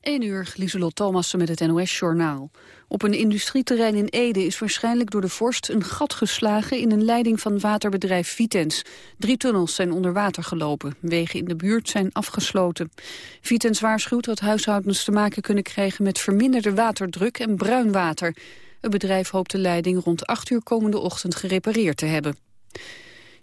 1 uur, Lieselot Thomassen met het NOS-journaal. Op een industrieterrein in Ede is waarschijnlijk door de vorst een gat geslagen in een leiding van waterbedrijf Vitens. Drie tunnels zijn onder water gelopen. Wegen in de buurt zijn afgesloten. Vitens waarschuwt dat huishoudens te maken kunnen krijgen met verminderde waterdruk en bruin water. Het bedrijf hoopt de leiding rond 8 uur komende ochtend gerepareerd te hebben.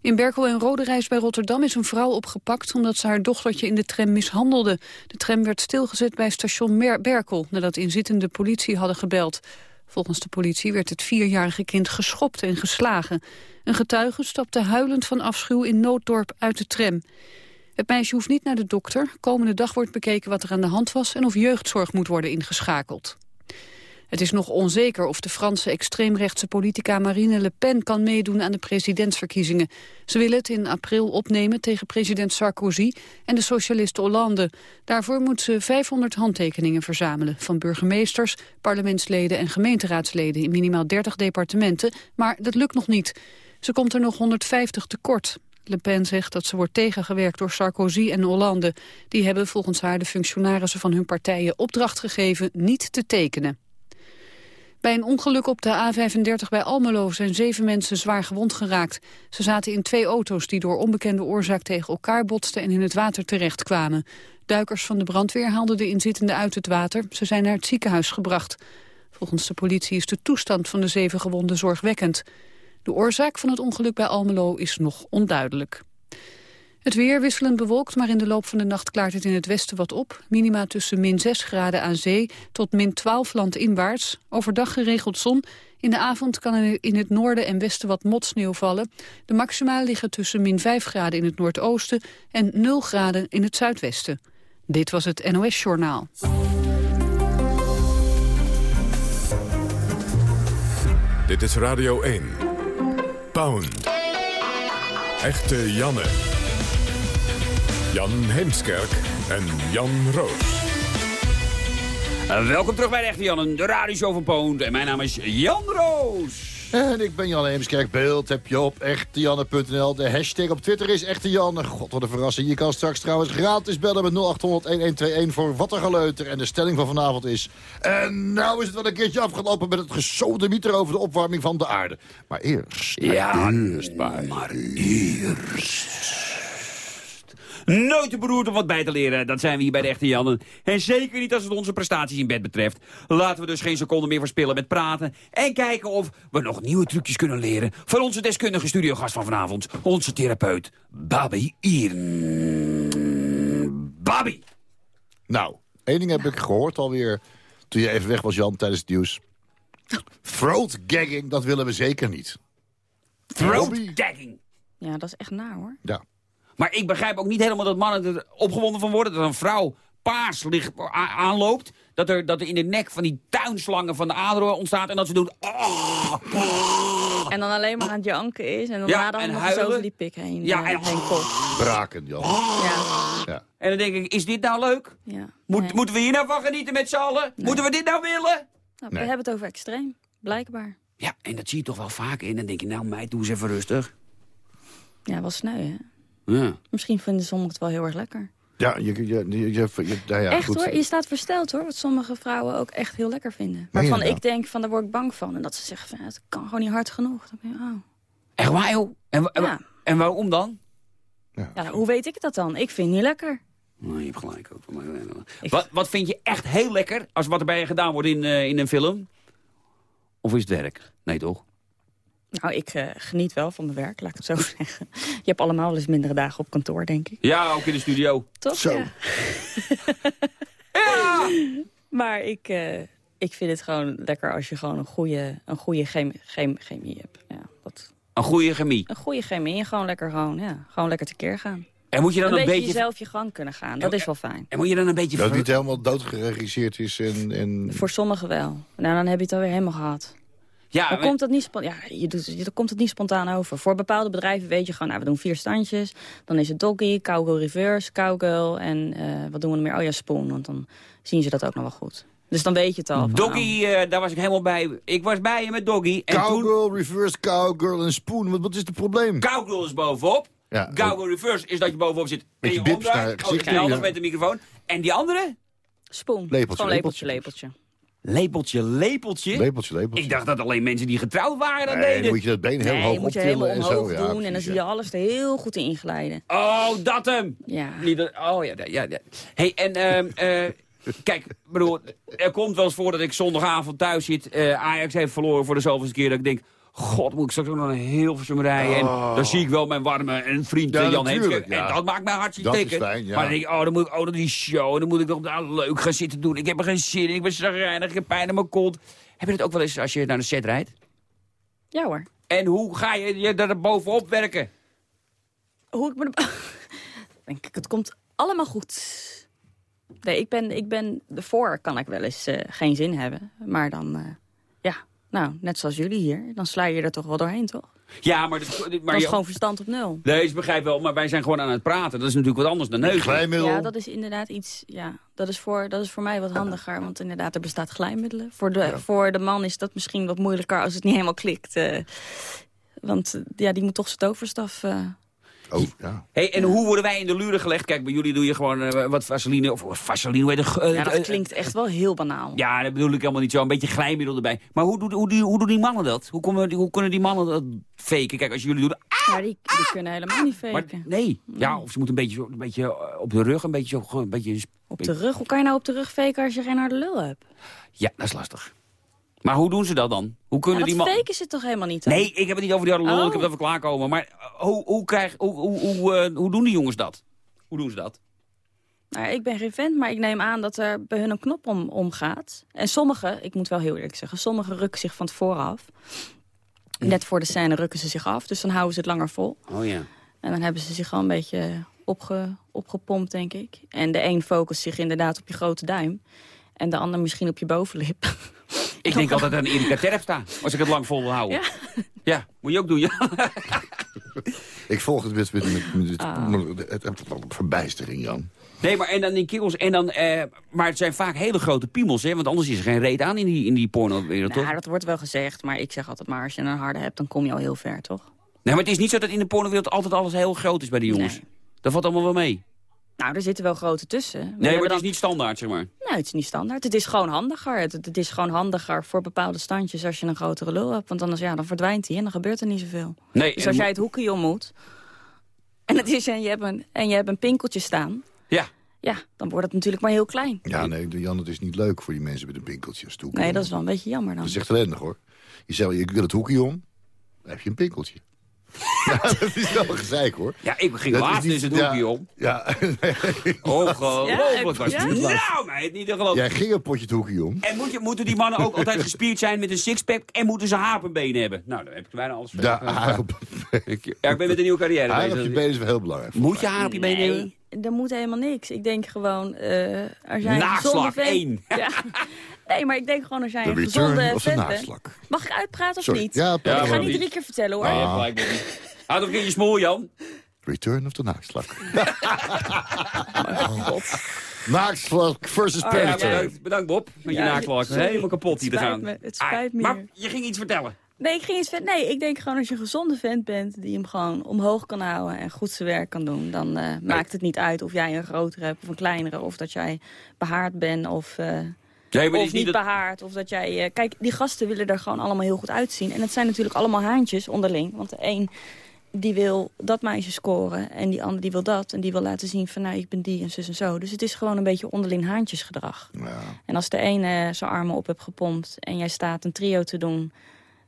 In Berkel en Roderijs bij Rotterdam is een vrouw opgepakt... omdat ze haar dochtertje in de tram mishandelde. De tram werd stilgezet bij station Berkel... nadat inzittende politie hadden gebeld. Volgens de politie werd het vierjarige kind geschopt en geslagen. Een getuige stapte huilend van afschuw in Nooddorp uit de tram. Het meisje hoeft niet naar de dokter. Komende dag wordt bekeken wat er aan de hand was... en of jeugdzorg moet worden ingeschakeld. Het is nog onzeker of de Franse extreemrechtse politica Marine Le Pen kan meedoen aan de presidentsverkiezingen. Ze wil het in april opnemen tegen president Sarkozy en de socialist Hollande. Daarvoor moet ze 500 handtekeningen verzamelen van burgemeesters, parlementsleden en gemeenteraadsleden in minimaal 30 departementen, maar dat lukt nog niet. Ze komt er nog 150 tekort. Le Pen zegt dat ze wordt tegengewerkt door Sarkozy en Hollande. Die hebben volgens haar de functionarissen van hun partijen opdracht gegeven niet te tekenen. Bij een ongeluk op de A35 bij Almelo zijn zeven mensen zwaar gewond geraakt. Ze zaten in twee auto's die door onbekende oorzaak tegen elkaar botsten en in het water terechtkwamen. Duikers van de brandweer haalden de inzittenden uit het water. Ze zijn naar het ziekenhuis gebracht. Volgens de politie is de toestand van de zeven gewonden zorgwekkend. De oorzaak van het ongeluk bij Almelo is nog onduidelijk. Het weer wisselend bewolkt, maar in de loop van de nacht klaart het in het westen wat op. Minima tussen min 6 graden aan zee tot min 12 landinwaarts. Overdag geregeld zon. In de avond kan er in het noorden en westen wat motsneeuw vallen. De maxima liggen tussen min 5 graden in het noordoosten en 0 graden in het zuidwesten. Dit was het NOS Journaal. Dit is Radio 1. Pound. Echte Janne. Jan Heemskerk en Jan Roos. Uh, welkom terug bij de Echte Jan, de radioshow van Poont. En mijn naam is Jan Roos. En ik ben Jan Heemskerk. Beeld heb je op echtejanne.nl. De hashtag op Twitter is Echte Janne. God, wat een verrassing. Je kan straks trouwens gratis bellen met 0800-1121 voor wat er geleuter. En de stelling van vanavond is... En nou is het wel een keertje afgelopen met het gesodemieter over de opwarming van de aarde. Maar eerst... Ja, eerst maar. maar eerst... Nooit te beroerd om wat bij te leren. Dat zijn we hier bij de echte Jannen. En zeker niet als het onze prestaties in bed betreft. Laten we dus geen seconde meer verspillen met praten. En kijken of we nog nieuwe trucjes kunnen leren. Van onze deskundige studiogast van vanavond. Onze therapeut, Babi Ieren. Babi. Nou, één ding heb ik gehoord alweer toen je even weg was, Jan, tijdens het nieuws. Throat gagging, dat willen we zeker niet. Throat gagging. Ja, dat is echt naar hoor. Ja. Maar ik begrijp ook niet helemaal dat mannen er opgewonden van worden... dat een vrouw paars ligt, aanloopt... Dat er, dat er in de nek van die tuinslangen van de aderen ontstaat... en dat ze doen... Oh, En dan alleen maar aan het janken is... en dan ja, dan nog eens over die pik heen, ja, eh, en, heen komt. Braken, Jan. Ja. ja. En dan denk ik, is dit nou leuk? Ja. Moet, Moeten we hier nou van genieten met z'n allen? Moeten we dit nou willen? Nou, we hebben het over extreem, blijkbaar. Ja, en dat zie je toch wel vaak in. Dan denk je, nou meid, doe eens even rustig. Ja, wel sneu, hè? Ja. Misschien vinden sommigen het wel heel erg lekker. Ja, je, je, je, je ja, echt goed. hoor, je staat versteld hoor, wat sommige vrouwen ook echt heel lekker vinden. Waarvan ik denk, van daar word ik bang van. En dat ze zeggen, van, het kan gewoon niet hard genoeg. Dan ben je, oh. Echt waar joh? En, en, en waarom dan? Ja. ja. hoe weet ik dat dan? Ik vind het niet lekker. Nou, je hebt gelijk ook. Wat, wat vind je echt heel lekker als wat er bij je gedaan wordt in, uh, in een film? Of is het werk? Nee toch? Nou, ik uh, geniet wel van mijn werk, laat ik het zo zeggen. Je hebt allemaal wel eens mindere dagen op kantoor, denk ik. Ja, ook in de studio. Toch? Zo. Ja. ja. Maar ik, uh, ik vind het gewoon lekker als je gewoon een goede, een goede chemie, chemie, chemie hebt. Ja, dat... Een goede chemie? Een goede chemie en gewoon lekker, gewoon, ja, gewoon lekker tekeer gaan. En moet je dan een, een, beetje, beetje jezelf je gang kunnen gaan. Dat is wel fijn. En moet je dan een beetje... Dat het niet helemaal doodgeregisseerd is en, en... Voor sommigen wel. Nou, dan heb je het alweer helemaal gehad. Ja, dan komt, dat niet ja, je doet, je, dan komt het niet spontaan over. Voor bepaalde bedrijven weet je gewoon, nou, we doen vier standjes. Dan is het doggy, cowgirl reverse, cowgirl en uh, wat doen we nog meer? Oh ja, spoon, want dan zien ze dat ook nog wel goed. Dus dan weet je het al. Doggy, uh, daar was ik helemaal bij. Ik was bij je met Doggy. En cowgirl, toen... reverse, cowgirl en spoon. Wat, wat is het probleem? Cowgirl is bovenop. Ja, cowgirl reverse is dat je bovenop zit. En je, je bips naar oh, je met de microfoon. En die andere? Spoon. Lepeltje, Gewoon lepeltje, lepeltje. lepeltje. Lepeltje, lepeltje? Lepeltje, lepeltje. Ik dacht dat alleen mensen die getrouwd waren dat Nee, dan deden. moet je dat been heel Nee, hoog moet je helemaal optillen en omhoog zo. Ja, doen en dan zie ja. je alles er heel goed in glijden. Oh, dat hem! Ja. Niet dat- oh ja, ja, ja. hey, en ehm, eh, kijk, bedoel, er komt wel eens voor dat ik zondagavond thuis zit. eh, Ajax heeft verloren voor de zoveelste keer. Dat ik denk, god, moet ik straks ook nog een heel versum rijden. En dan zie ik wel mijn warme en vriend Oh. Ja, Jan Heemskerk. ja. En dat maakt mij hartstikke tikken. fijn, ja. Maar dan denk ik, oh, dan moet ik ook naar die show. En dan moet ik nog daar leuk gaan zitten doen. Ik heb er geen zin in. Ik ben zagrijnig. Ik heb pijn in mijn kont. Heb je dat ook wel eens als je naar de set rijdt? Ja hoor. En hoe ga je je daar bovenop werken? Hoe ik me... denk ik, het komt allemaal goed. Nee, ik ben, ik ben... Ervoor kan ik wel eens eh, geen zin hebben. Maar dan, eh, ja, nou, net zoals jullie hier. Dan sla je er toch wel doorheen, toch? Ja, maar, dat, Maar is je, gewoon verstand op nul. Nee, ik begrijp wel, maar wij zijn gewoon aan het praten. Dat is natuurlijk wat anders dan. Glijmiddel. Ja, dat is inderdaad iets... Ja, dat is, voor, dat is voor mij wat handiger. Want inderdaad, er bestaat glijmiddelen. Voor de, voor de man is dat misschien wat moeilijker als het niet helemaal klikt. eh. want eh, ja, die moet toch zijn toverstaf... eh, Oh, ja. Hey, en hoe worden wij in de luren gelegd? Kijk, bij jullie doe je gewoon eh, wat vaseline, of vaseline, hoe heet het? Eh, ja, dat eh, klinkt echt wel heel banaal. Ja, dat bedoel ik helemaal niet zo. Een beetje glijmiddel erbij. Maar hoe, doen- hoe, doen- hoe doen die mannen dat? Hoe, komen hoe kunnen die mannen dat faken? Kijk, als jullie doen... ah, Maar die, die kunnen helemaal niet maar, faken. nee. Ja, of ze moeten een beetje, zo- een beetje eh, op de rug, een beetje zo... Een beetje, Op de rug? Hoe kan je nou op de rug faken als je geen harde lul hebt? Ja, dat is lastig. Maar hoe doen ze dat dan? Hoe kunnen Ja, die dat mannen... faken ze toch helemaal niet dan? Nee, ik heb het niet over die harde Oh. ik heb het over klaarkomen. Maar eh, hoe, hoe, krijg, hoe, hoe, hoe, eh, hoe doen die jongens dat? Hoe doen ze dat? Nou, ik ben geen vent, maar ik neem aan dat er bij hun een knop om, omgaat. En sommigen, ik moet wel heel eerlijk zeggen, sommigen rukken zich van tevoren af. Net voor de scène rukken ze zich af, dus dan houden ze het langer vol. Oh ja. En dan hebben ze zich gewoon een beetje opge, opgepompt, denk ik. En de een focust zich inderdaad op je grote duim. En de ander misschien op je bovenlip. Ik denk altijd aan Erika Terpstra, als ik het lang vol wil houden. Ja. Ja, moet je ook doen, ja. Ik volg het met, met, met, met Ah. het- het- het- verbijstering, Jan. Nee, maar en dan die kikkels. En dan, eh, maar het zijn vaak hele grote piemels, hè? Want anders is er geen reet aan in die, in die porno-wereld, toch? Nou, dat wordt wel gezegd, maar ik zeg altijd maar... als je een harde hebt, dan kom je al heel ver, toch? Nee, maar het is niet zo dat in de pornowereld altijd alles heel groot is bij die jongens. Nee. Dat valt allemaal wel mee. Nou, er zitten wel grote tussen. We Nee, maar het dan- is niet standaard, zeg maar. Nou, het is niet standaard. Het is gewoon handiger. Het, het is gewoon handiger voor bepaalde standjes als je een grotere lul hebt. Want anders ja, dan verdwijnt hij en dan gebeurt er niet zoveel. Nee, Dus als jij het hoekje om moet... En, het is, en, je hebt een, en je hebt een pinkeltje staan... Ja. Ja, dan wordt het natuurlijk maar heel klein. Ja, nee, Jan, het is niet leuk voor die mensen met een pinkeltje. als toekomst. Nee, dat is wel een beetje jammer dan. Dat is echt ellendig, hoor. Je zegt, je wil het hoekje om, dan heb je een pinkeltje. ja, dat is wel gezeik, hoor. Ja, ik ging laatst niet- eens het ja. hoekje om. Ja, Ongelooflijk was Ja? het. Nou, meid, niet te geloven. jij ging een potje het hoekje om. En moet je, moeten die mannen ook altijd gespierd zijn met een sixpack en moeten ze haar op hun benen hebben? Nou, dan heb ik bijna alles Ja, op, Ik, ja, ik ben met een nieuwe carrière haar op bezig. je benen is wel heel belangrijk. Moet je haar op je benen hebben? Er moet helemaal niks. Ik denk gewoon, eh Naakslag gezonde vent... één. Ja. Nee, maar ik denk gewoon als jij De gezonde naakslak. Mag ik uitpraten of Sorry. niet? Ja, ik ga maar niet drie keer vertellen hoor. Ja, gelijk, Bobby. Houd ook een keer je smoel, Jan. Return of the naakslak. God. Naakslak versus Oh, ja, bedankt, bedankt Bob, met je Ja, sorry. Helemaal kapot hier te gaan. me, het spijt me Ah, maar hier. je ging iets vertellen. Nee, ik ging iets vet. Nee, ik denk gewoon als je een gezonde vent bent die hem gewoon omhoog kan houden en goed zijn werk kan doen, dan eh, maakt het niet uit of jij een grotere hebt of een kleinere, of dat jij behaard bent of, Nee, het of niet niet dat... behaard, of dat jij. eh, kijk, die gasten willen er gewoon allemaal heel goed uitzien. En het zijn natuurlijk allemaal haantjes onderling, want de een die wil dat meisje scoren en die ander die wil dat en die wil laten zien van nou ik ben die en zus en zo. Dus het is gewoon een beetje onderling haantjesgedrag. Ja. En als de ene zijn armen op hebt gepompt en jij staat een trio te doen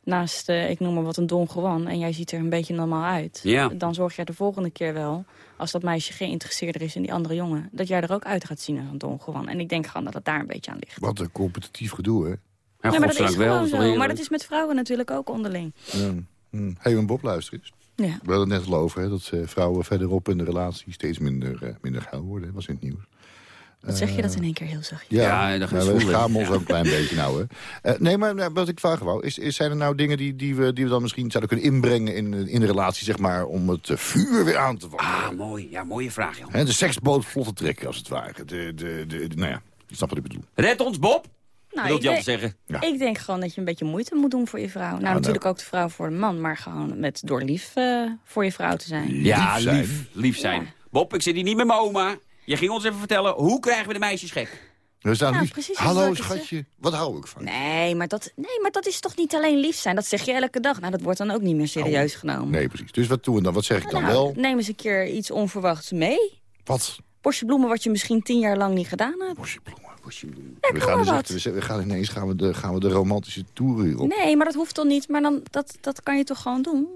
naast, eh, ik noem maar wat, een Don Juan... en jij ziet er een beetje normaal uit... Ja. dan zorg jij de volgende keer wel, als dat meisje geïnteresseerder is in die andere jongen... dat jij er ook uit gaat zien als een Don Juan. En ik denk gewoon dat het daar een beetje aan ligt. Wat een competitief gedoe, hè? Ja, Ja, maar dat is wel, gewoon is zo. Maar dat is met vrouwen natuurlijk ook onderling. Ja. Hm. Hey, een Bob, luister eens. Ja. We hadden het net al over hè, dat eh, vrouwen verderop in de relatie steeds minder, eh, minder geil worden. Dat was in het nieuws. Wat zeg je dat in één keer heel zachtjes? Ja, dat nou, we schamen ons ook een klein beetje nou. Hè. Eh, nee, maar nou, wat ik vraag wou, is, is, zijn er nou dingen die, die, we, die we dan misschien zouden kunnen inbrengen in, in de relatie, zeg maar, om het eh, vuur weer aan te vallen? Ah, mooi. Ja, mooie vraag. Hè, de seksboot vlot te trekken, als het ware. De, de, de, nou ja, je snapt wat ik bedoel. Red ons, Bob! Nou, ik Jan denk- zeggen? Ja. Ik denk gewoon dat je een beetje moeite moet doen voor je vrouw. Nou, nou. natuurlijk ook de vrouw voor de man, maar gewoon met door lief eh, voor je vrouw te zijn. Ja, Lief zijn. lief. Lief zijn. Ja. Bob, ik zit hier niet met mijn oma. Je ging ons even vertellen, hoe krijgen we de meisjes gek? We staan Ja, lief. precies Hallo, schatje. Wat hou ik van je? Nee maar, dat, nee, maar dat is toch niet alleen lief zijn? Dat zeg je elke dag. Nou, dat wordt dan ook niet meer serieus genomen. Oh. Nee, precies. Dus wat doen we dan? Wat zeg ik dan Nou, wel? Neem eens een keer iets onverwachts mee. Wat? Bosje bloemen wat je misschien tien jaar lang niet gedaan hebt. Bosje bloemen, bosje bloemen. Ja, we, gaan dus we, we gaan ineens gaan we de, gaan we de romantische tour hier op. Nee, maar dat hoeft toch niet. Maar dan, dat, dat kan je toch gewoon doen?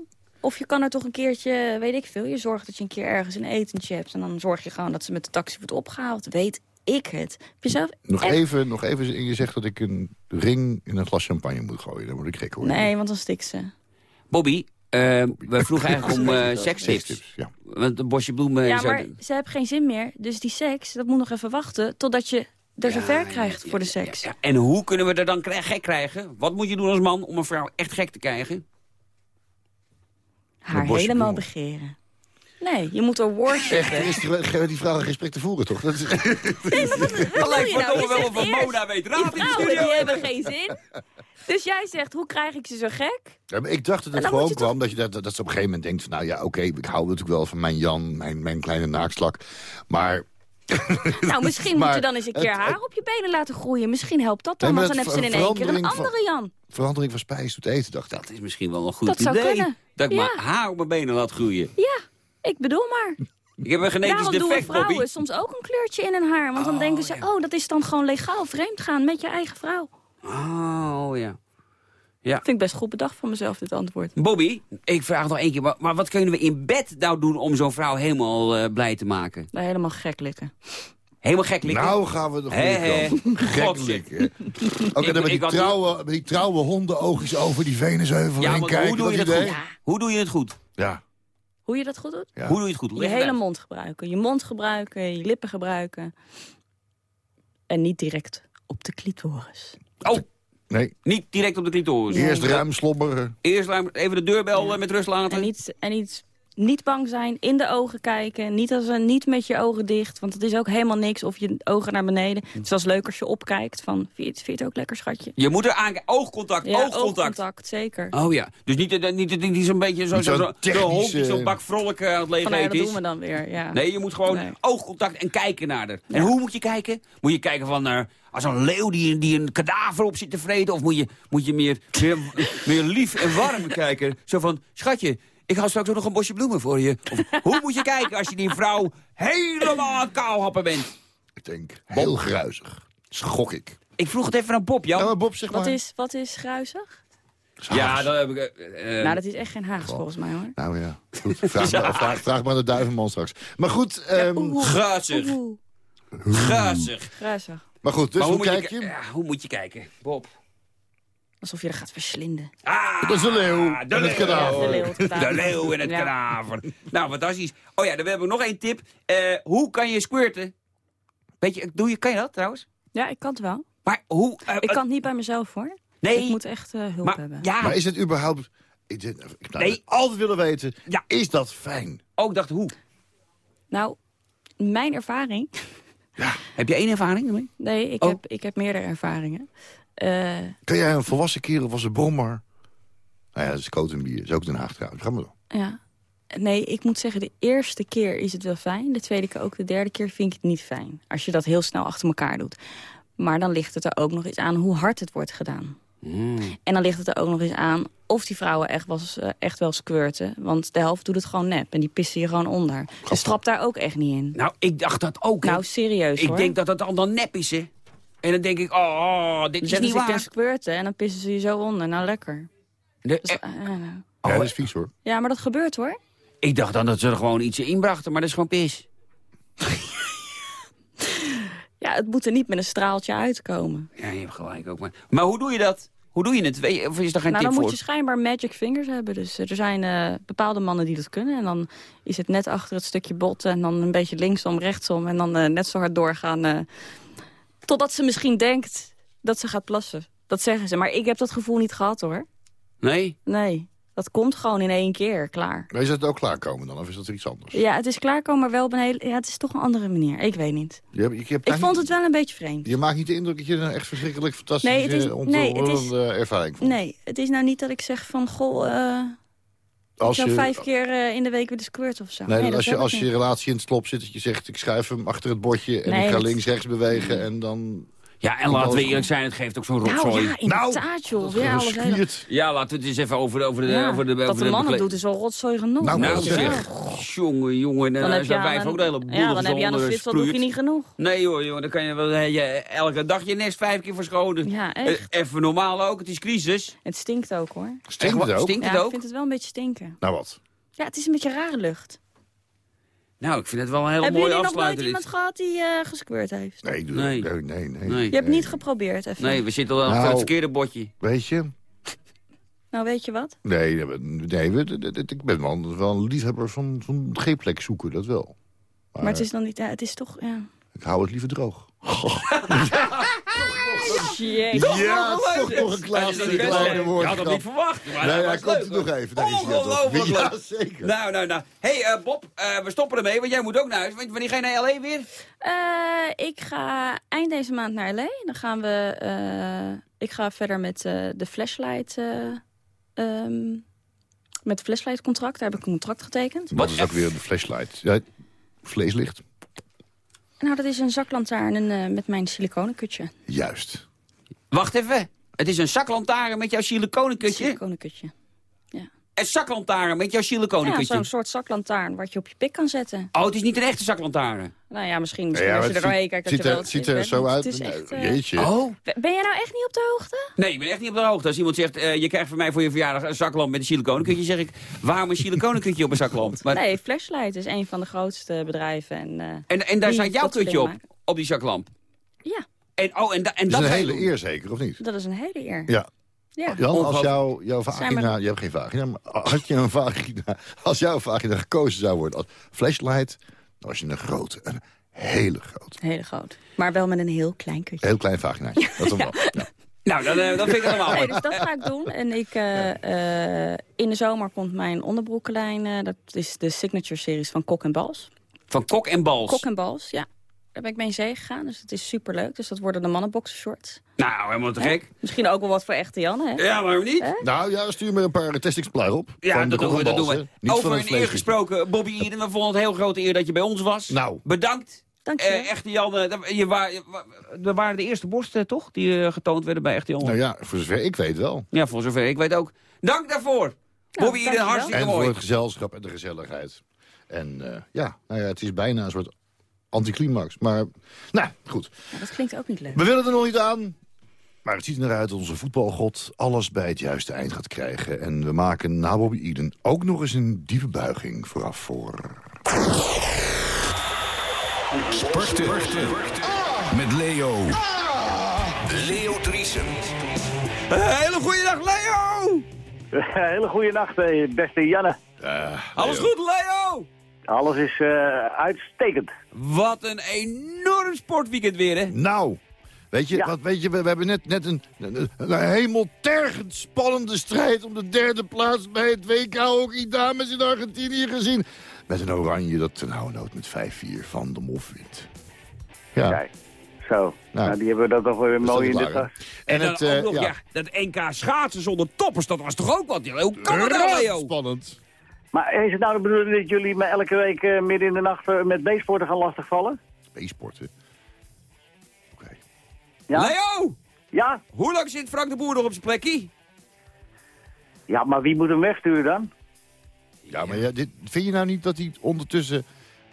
Of je kan er toch een keertje, weet ik veel... je zorgt dat je een keer ergens een etentje hebt... en dan zorg je gewoon dat ze met de taxi wordt opgehaald. Weet ik het. Heb je zelf Nog echt- even, nog even, en je zegt dat ik een ring in een glas champagne moet gooien. Dan word ik gek hoor. Nee, want dan stikt ze. Bobby, eh, we vroegen eigenlijk om eh sekstips. Ja. Want een bosje bloemen... Ja, maar ze hebben geen zin meer. Dus die seks, dat moet nog even wachten... totdat je er zover krijgt voor de seks. Ja, en hoe kunnen we er dan gek krijgen? Wat moet je doen als man om een vrouw echt gek te krijgen? Haar helemaal bloemen. begeren. Nee, je moet er woord Echt, zeggen. is die, die vraag een gesprek te voeren, toch? Dat is, Wat wil Lijkt je me nou? Je wel of Mona weet Die raad in de studio. die hebben geen zin. Dus jij zegt, hoe krijg ik ze zo gek? Ja, maar ik dacht dat het gewoon kwam dat, je dat, dat ze op een gegeven moment denkt... van, nou ja, oké, ik hou natuurlijk wel van mijn Jan, mijn, mijn kleine naakslak. Maar Nou, misschien moet Maar je dan eens een keer het- haar op je benen laten groeien. Misschien helpt dat dan, maar want dan hebben ze in één keer een andere Jan. verandering van spijs doet eten, dacht ik. Dat is misschien wel een goed Dat zou idee. kunnen. Dat ik Ja. mijn haar op mijn benen laat groeien. Ja, ik bedoel maar. Ik heb een genetisch Daarom doen defect, vrouwen Bobby. soms ook een kleurtje in hun haar. Want dan denken ze, oh, dat is dan gewoon legaal vreemd gaan met je eigen vrouw. Oh, ja. Vind ik best goed bedacht van mezelf, dit antwoord. Bobby, ik vraag nog één keer, maar, maar wat kunnen we in bed nou doen om zo'n vrouw helemaal eh, blij te maken? Nou, helemaal gek likken. Helemaal gek likken? Nou gaan we de goede kant. Gek Godse. likken. Ook Ik- dan met ik die, trouwe, met die trouwe hondenoogjes over die Venusheuvel ja, heen kijken. hoe doe je dat dat idee? goed? Hoe doe je het goed? Ja. Hoe je dat goed doet? Ja. Hoe doe je het goed? Je Leg hele mond gebruiken. Je mond gebruiken, je lippen gebruiken. En niet direct op de clitoris. Oh, Nee, niet direct op de clitoris. eerst ruim slobberen. Eerst ruim- even de deurbel met rust laten. En niet, en niet, niet bang zijn, in de ogen kijken. Niet, als, een- niet met je ogen dicht, want het is ook helemaal niks. Of je ogen naar beneden. Het is wel leuk als je opkijkt. Van, vind, je het, vind je het ook lekker, schatje? Je moet er aan... Oogcontact, Ja, oogcontact. zeker. Oh ja, dus niet, niet, niet, niet zo'n beetje zo, zo, zo'n zo, technische- zo'n hond die zo'n bak vrolijk aan het leeg ja, eten dat is. doen we dan weer, ja. Nee, je moet gewoon Nee. oogcontact en kijken naar haar. En hoe moet je kijken? Moet je kijken van... eh, als een leeuw die, die een kadaver op zit te vreten... of moet je, moet je meer, meer, meer lief en warm kijken? Zo van, schatje, ik hou straks ook nog een bosje bloemen voor je. Of, hoe moet je kijken als je die vrouw helemaal aan het kaalhappen bent? Ik denk, heel gruizig. Schok ik. Ik vroeg het even aan Bob, Jan. Ja, maar Bob, zeg Wat maar. is, wat is gruizig? ja, dan heb ik... eh, eh, nou, dat is echt geen Haags volgens mij, hoor. Nou ja, goed. Vraag, maar, vraag, vraag maar aan de duivenman straks. Maar goed, ehm, Grazig, Oeh, grazig. gruizig. Maar goed dus Maar hoe moet kijk ki- je? Ja, hoe moet je kijken, Bob? Alsof je er gaat verslinden. Ah, Dat is de leeuw de en het leeuw. kadaver. Ja, de leeuw, het kadaver. De leeuw en het Ja. kadaver. Nou, fantastisch. Oh ja, dan hebben we nog één tip. Eh, hoe kan je squirten? Weet je, doe je, kan je dat trouwens? Ja, ik kan het wel. Maar hoe... eh, Ik kan het niet bij mezelf, hoor. Nee. Ik moet echt eh, hulp maar, hebben. Ja, Maar is het überhaupt... Ik nou, Nee. altijd willen weten, Ja. is dat fijn? ook dacht hoe. Nou, mijn ervaring... Heb je één ervaring ermee? Nee, ik, Oh. heb, ik heb meerdere ervaringen. Eh, Kan jij een volwassen kerel of was een brommer? Nou ja, dat is koot en bier. Dat is ook Den Haag trouwens. Ga maar door. ja. Nee, ik moet zeggen, de eerste keer is het wel fijn. De tweede keer ook. De derde keer vind ik het niet fijn. Als je dat heel snel achter elkaar doet. Maar dan ligt het er ook nog eens aan hoe hard het wordt gedaan. Hmm. En dan ligt het er ook nog eens aan of die vrouwen echt, was, eh, echt wel squirten. Want de helft doet het gewoon nep. En die pissen je gewoon onder. Dus trap daar ook echt niet in. Nou, ik dacht dat ook. hè. Nou, serieus ik hoor. denk dat dat al dan nep is, hè. En dan denk ik, oh, dit Dan is niet ze waar. squirten en dan pissen ze je zo onder. Nou, lekker. De- Dus, eh, eh, nou. ja, dat is vies hoor. ja, maar dat gebeurt hoor. ik dacht dan dat ze er gewoon iets inbrachten, maar dat is gewoon pis. Ja, het moet er niet met een straaltje uitkomen. Ja, je hebt gelijk ook. Maar, maar hoe doe je dat? Hoe doe je het? Weet je, of is er geen nou, tip dan voor? moet je schijnbaar magic fingers hebben. Dus eh, er zijn eh, bepaalde mannen die dat kunnen. En dan is het net achter het stukje bot. En dan een beetje linksom, rechtsom. En dan eh, net zo hard doorgaan. eh, totdat ze misschien denkt dat ze gaat plassen. Dat zeggen ze. Maar ik heb dat gevoel niet gehad hoor. Nee? Nee, dat komt gewoon in één keer klaar. Maar is het ook klaarkomen dan? Of is dat iets anders? Ja, het is klaarkomen, maar wel op een hele... Ja, het is toch een andere manier. Ik weet niet. Je, hebt, je, hebt Ik vond niet- het wel een beetje vreemd. je maakt niet de indruk dat je een echt verschrikkelijk fantastische Nee, het is- nee, het is- onthullende ervaring vond. Nee, het is nou niet dat ik zeg van... Goh, eh, als je, vijf keer eh, in de week weer de squirt of zo. nee, als, je, als je relatie in het slop zit, dat je zegt... ik schuif hem achter het bordje en Nee, ik ga links-rechts bewegen... en dan... Ja, en laten we eerlijk zijn, het geeft ook zo'n Nou rotzooi. ja, inderdaad joh. Weer alles. Ja, laten we het eens even over, over de... Ja, over de dat over de man het bekle- doet is wel rotzooi genoeg. Nou, Nou dat Ja. zeg, jongen, jongen, en Dan dan heb je wijf ook de hele boel Ja, dan heb je aan een zwitsel doe je niet genoeg. Nee hoor, jongen, dan kan je wel eh, je, elke dag je nest vijf keer verschonen. Ja, Eh, echt. Even normaal ook, het is crisis. Het stinkt ook hoor. Stinkt het ook? Stinkt Ja, het ik ook? vind het wel een beetje stinken. Nou wat? Ja, het is een beetje rare lucht. Nou, ik vind het wel een hele Hebben mooie jullie nog nooit afsluiter iemand gehad die eh gesquirt heeft? Nee, doe- Nee. nee, nee, nee. Nee. Je hebt niet geprobeerd even. Nee, we zitten al achter Nou. het verkeerde botje. Weet je? Nou, weet je wat? Nee, nee, ik ben wel, wel een liefhebber van zo'n G-plek zoeken, dat wel. Maar het is dan niet... Ja, het is toch... Ja. Ik hou het liever droog. Jezus. Ja, toch nog een Dat best, kleine? Je had het woordgrap. niet verwacht. Maar Nee, dat hij komt er nog even. Daar is? Ongelooflijk Ja, leuk. zeker. Nou, nou, nou. Hé, hey, eh, Bob, eh, we stoppen ermee, want jij moet ook naar huis. Want Wanneer ga je naar L.A. weer? Eh, ik ga eind deze maand naar L.A. Dan gaan we... eh, ik ga verder met eh, de Flashlight... eh, ehm, met Flashlight contract. Daar heb ik een contract getekend. Wat is ook weer de flashlight? Ja, vleeslicht? Nou, dat is een zaklantaarn en, eh, met mijn siliconenkutje. Juist. Wacht even. Het is een zaklantaarn met jouw siliconenkutje. Siliconenkutje. Een zaklantaarn met jouw Ja, siliconenkutje. zo'n soort zaklantaarn wat je op je pik kan zetten. oh, het is niet een echte zaklantaarn. Nou ja, misschien, misschien Ja, als je het er doorheen ziet, kijkt dat ziet je wel... er, het ziet er zo uit. Het is Nou, echt, eh, Jeetje. Oh? Ben jij nou echt niet op de hoogte? Nee, ik ben echt niet op de hoogte. Als iemand zegt, eh, je krijgt van mij voor je verjaardag een zaklamp met een siliconenkutje, zeg ik, waarom een siliconenkutje op een zaklamp? Maar, Nee, Flashlight is een van de grootste bedrijven. En, eh, en, en daar staat jouw dat kutje op, op die zaklamp. ja, En, oh, en, da- en Dat dat is een hele eer zeker, of niet? dat is een hele eer. Ja. Ja. Jan, als jouw, vagina... Je hebt geen vagina, maar had je een vagina... Als jouw vagina gekozen zou worden als flashlight... dan was je een grote, een hele grote. Hele groot. Maar wel met een heel klein kutje. Heel klein vaginaatje. Dat dan wel. Ja. Nou, dan, eh, dan vind ik het helemaal Nee, goed. dus dat ga ik doen. En ik, eh, eh, in de zomer komt mijn onderbroekenlijn. dat is de signature series van Kok en Bals. Van kok en bals. Kok en Bals, ja. Daar ben ik mee in zee gegaan, dus het is superleuk. Dus dat worden de mannenboxershorts. Nou, helemaal te gek. Misschien ook wel wat voor echte Jan, hè? Ja, waarom niet? Nou ja, stuur me een paar testexemplaren op. Ja, Van de dat doen we. Dat doen we. Niet Over een eer gesproken, Bobby Eden. We vonden het heel grote eer dat je bij ons was. Nou. Bedankt. Dank je. Eh, echte Jan, je wa- je wa- er waren de eerste borsten, toch? Die eh, getoond werden bij Echte Jan. Nou ja, voor zover ik weet wel. Ja, voor zover ik weet ook. Dank daarvoor. Bobby Eden, hartstikke En voor mooi. het gezelschap en de gezelligheid. En eh, ja, nou ja, het is bijna een soort anticlimax. Maar, nou, goed. Ja, dat klinkt ook niet leuk. We willen er nog niet aan. Maar het ziet er naar uit dat onze voetbalgod alles bij het juiste eind gaat krijgen. En we maken na Bobby Eden ook nog eens een diepe buiging vooraf voor... Sporten. Met Leo. Leo Driesen. Eh, hele goede dag, Leo! Hele goede nacht, eh, beste Janne. Alles goed, Leo? Alles is eh, uitstekend. Wat een enorm sportweekend weer, hè? Nou, weet je, Ja. wat, weet je we, we hebben net, net een, een, een hemeltergend spannende strijd... om de derde plaats bij het WK Hockey Dames in Argentinië gezien. Met een oranje dat ten nood met 5-4 van de Mof wint. Ja, zo. Nou, Nou, die hebben dat toch weer mooi in de tas. En, dan het, eh, ook nog, ja. ja. dat NK schaatsen zonder toppers, dat was toch ook wat? Hoe kan dat nou, spannend. Maar is het nou de bedoeling dat jullie me elke week eh, midden in de nacht eh, met beestsporten gaan lastigvallen? Spaceporten. Oké. Ja? Leo! Ja? Hoe lang zit Frank de Boer nog op zijn plekje? Ja, maar wie moet hem wegsturen dan? Ja, maar ja, dit, vind je nou niet dat hij ondertussen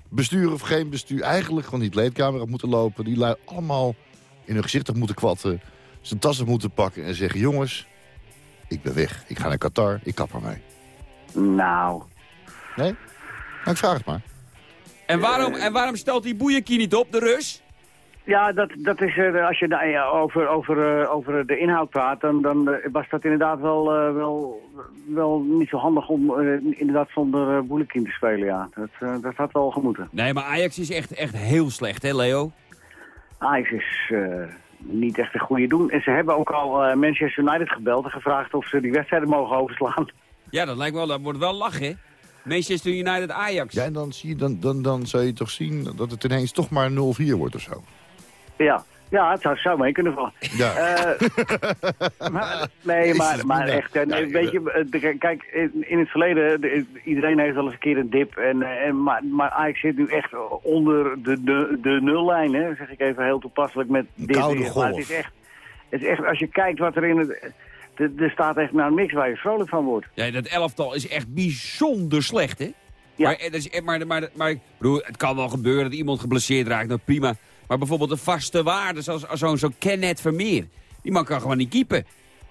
bestuur of geen bestuur... eigenlijk gewoon die kleedkamer had moeten lopen... die lui allemaal in hun gezicht had moeten kwatten... zijn tassen moeten pakken en zeggen... jongens, ik ben weg. Ik ga naar Qatar. Ik kap ermee. Nou, Nee? Nou, ik vraag het maar. En waarom, en waarom stelt die Boeienkie niet op, de Rus? ja, dat, dat is, als je ja, over, over, eh, over de inhoud praat, dan, dan eh, was dat inderdaad wel, eh, wel, wel niet zo handig om eh, inderdaad zonder uh, Boelekin te spelen, ja. Dat, eh, dat had wel gemoeten. Nee, maar Ajax is echt, echt heel slecht, hè, Leo? Ajax is eh, niet echt een goede doen. En ze hebben ook al eh, Manchester United gebeld en gevraagd of ze die wedstrijden mogen overslaan. Ja, dat lijkt wel, dat wordt wel lachen, hè? Manchester United Ajax. Ja, en dan, zie je, dan, dan, dan zou je toch zien dat het ineens toch maar 0-4 wordt of zo. Ja, Ja, het zou, zou mee kunnen vallen. Ja. Eh, maar, nee, maar, maar echt, eh, nee, weet je, eh, kijk, in, in het verleden, de- iedereen heeft wel eens een keer een dip. En, en, maar, maar Ajax zit nu echt onder de, de, de nullijn, hè, zeg ik even heel toepasselijk met dit koude weer. Maar het is echt, het is echt, als je kijkt wat er in het... Er staat echt nou niks waar je vrolijk van wordt. Ja, dat elftal is echt bijzonder slecht, hè? Ja. Maar, eh, dat is, eh, maar, maar, maar ik bedoel, het kan wel gebeuren dat iemand geblesseerd raakt, nou prima. Maar bijvoorbeeld een vaste waarde, zoals zo'n zo Kenneth Vermeer. Die man kan gewoon niet keepen.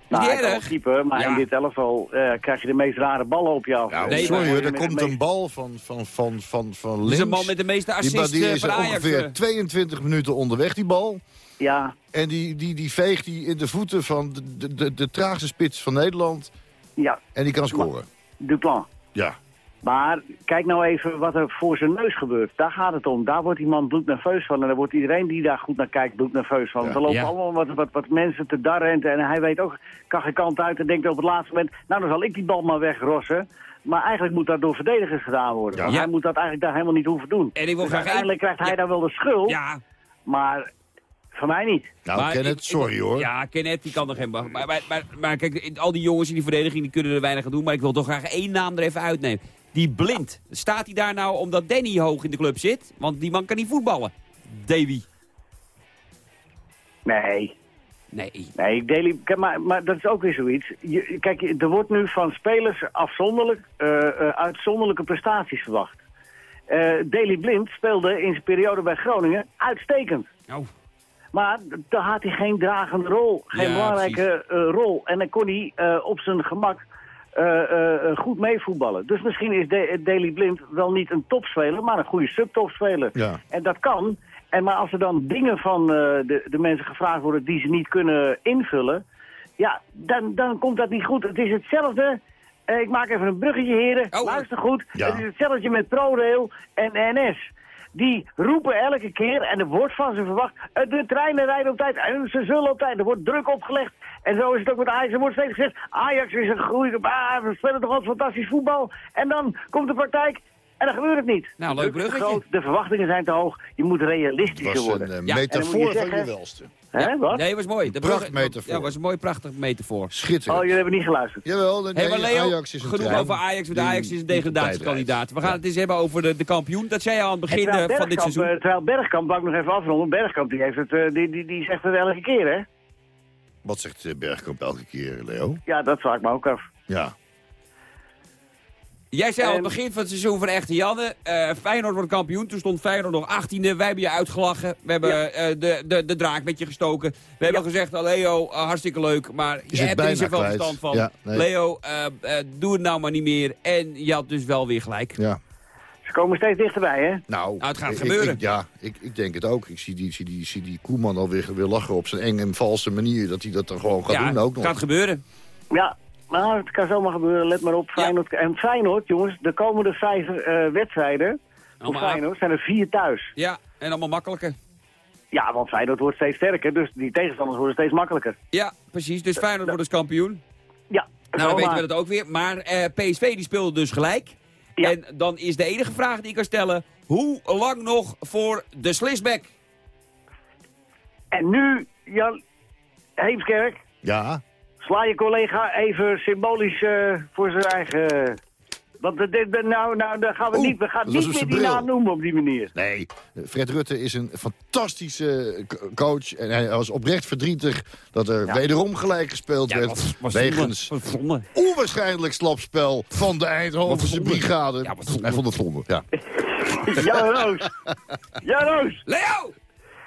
Nou, hij kan maar Ja. in dit elftal eh, krijg je de meest rare ballen op je af. Nou, Nee, sorry hoor, er komt een bal van, van, van, van, van Dat links. is een man met de meeste assists die is van Ajax. ongeveer eh. 22 minuten onderweg, die bal. Ja, En die, die, die veegt die in de voeten van de, de, de, de traagste spits van Nederland. ja, En die kan scoren. Duplan. Ja. Maar kijk nou even wat er voor zijn neus gebeurt. Daar gaat het om. Daar wordt die man bloednerveus van. En daar wordt iedereen die daar goed naar kijkt bloednerveus van. Ja. Er lopen Ja. allemaal wat, wat, wat mensen te darren. En hij weet ook, kan geen kant uit en denkt op het laatste moment... nou, dan zal ik die bal maar wegrossen. Maar eigenlijk moet dat door verdedigers gedaan worden. Ja. Want. Hij moet dat eigenlijk daar helemaal niet hoeven doen. En ik wil Dus graag uiteindelijk één- krijgt hij Ja. daar wel de schuld. Ja, Maar van mij niet. Nou, Maar Kenneth, ik- ik- sorry hoor. Ja, Kenneth, die kan er geen... Maar, maar, maar, maar kijk, al die jongens in die verdediging die kunnen er weinig aan doen. Maar ik wil toch graag één naam er even uitnemen. Die blind. Staat hij daar nou omdat Danny hoog in de club zit? Want die man kan niet voetballen. Davy. Nee, Nee. Nee, Daily, kijk, maar, maar dat is ook weer zoiets. Je, kijk, er wordt nu van spelers afzonderlijk, eh, eh, uitzonderlijke prestaties verwacht. Eh Daily Blind speelde in zijn periode bij Groningen uitstekend. Oh. Maar daar had hij geen dragende rol, geen Ja, belangrijke eh, rol. En dan kon hij eh, op zijn gemak eh, goed meevoetballen. Dus misschien is De Daily Blind wel niet een topspeler, maar een goede subtopspeler. Ja. En dat kan. En maar als er dan dingen van eh, de, de mensen gevraagd worden die ze niet kunnen invullen... ja, dan, dan komt dat niet goed. Het is hetzelfde... eh, ik maak even een bruggetje, heren. Oh. Luister goed. Ja. Het is hetzelfde met ProRail en NS. Die roepen elke keer, en er wordt van ze verwacht... eh, de treinen rijden op tijd en ze zullen op tijd. Er wordt druk opgelegd. En zo is het ook met Ajax. Er wordt steeds gezegd, Ajax is een goede... Ah, we spelen toch wat fantastisch voetbal. En dan komt de praktijk en dan gebeurt het niet. Nou, leuk groot, de verwachtingen zijn te hoog. Je moet realistischer was worden. een eh, Ja, en dan moet metafoor je van je welste. Hè, wat? Nee, was mooi. De Prachtmetafoor. Ja, was een mooi prachtig metafoor. Oh, Schitterend. jullie hebben niet geluisterd. Jawel, de, Hey, maar nee, Leo, Ajax is een genoeg trein over Ajax. Want Ajax is een degradatiekandidaat. We gaan het eens hebben over de, de kampioen. Dat zei je al aan het begin eh, van dit seizoen. eh, terwijl Bergkamp, wou ik nog even afronden. Bergkamp die heeft het, die, die, die zegt het elke keer, hè? Wat zegt Bergkamp elke keer, Leo? Ja, dat vraag ik me ook af. Ja. Jij zei al aan het begin van het seizoen van Echte Janne. eh, Feyenoord wordt kampioen. Toen stond Feyenoord nog 18e. Wij hebben je uitgelachen. We hebben Ja. eh, de, de, de draak met je gestoken. We hebben gezegd, oh, Leo, eh, hartstikke leuk. Maar je zit hebt er niet zoveel kwijt. verstand van. Ja, nee. Leo, eh, eh, doe het nou maar niet meer. En je had dus wel weer gelijk. ja. Ze komen steeds dichterbij, hè? Nou, Nou, het gaat ik- gebeuren. ik- ja, ik, ik denk het ook. Ik zie die, zie die, zie die Koeman alweer weer lachen op zijn enge en valse manier. Dat hij dat dan gewoon gaat ja, doen ook het nog. gaat gebeuren. Ja, nou, het kan zomaar gebeuren. Let maar op. Ja. Feyenoord. En Feyenoord, jongens, de komende vijf eh, wedstrijden voor Allemaal Feyenoord zijn er vier thuis. Ja, en allemaal makkelijker. Ja, want Feyenoord wordt steeds sterker, dus die tegenstanders worden steeds makkelijker. Ja, precies. Dus Feyenoord wordt dus kampioen. Ja, Nou, dan weten we dat ook weer. Maar eh, PSV die speelde dus gelijk. Ja. En dan is de enige vraag die ik kan stellen... Hoe lang nog voor de Slisback? En nu, Jan Heemskerk, Ja, sla je collega even symbolisch eh, voor zijn eigen... Want dit, nou, nou, dan gaan we Oeh, niet, we gaan was niet meer die naam noemen op die manier. nee. Fred Rutte is een fantastische coach. En hij was oprecht verdrietig dat er wederom gelijk gespeeld werd. wegens Wat zonde. onwaarschijnlijk slapspel van de Eindhovense brigade. Ja. Hij vond het zonde, ja. Jan Roos. Jan Roos. Leo!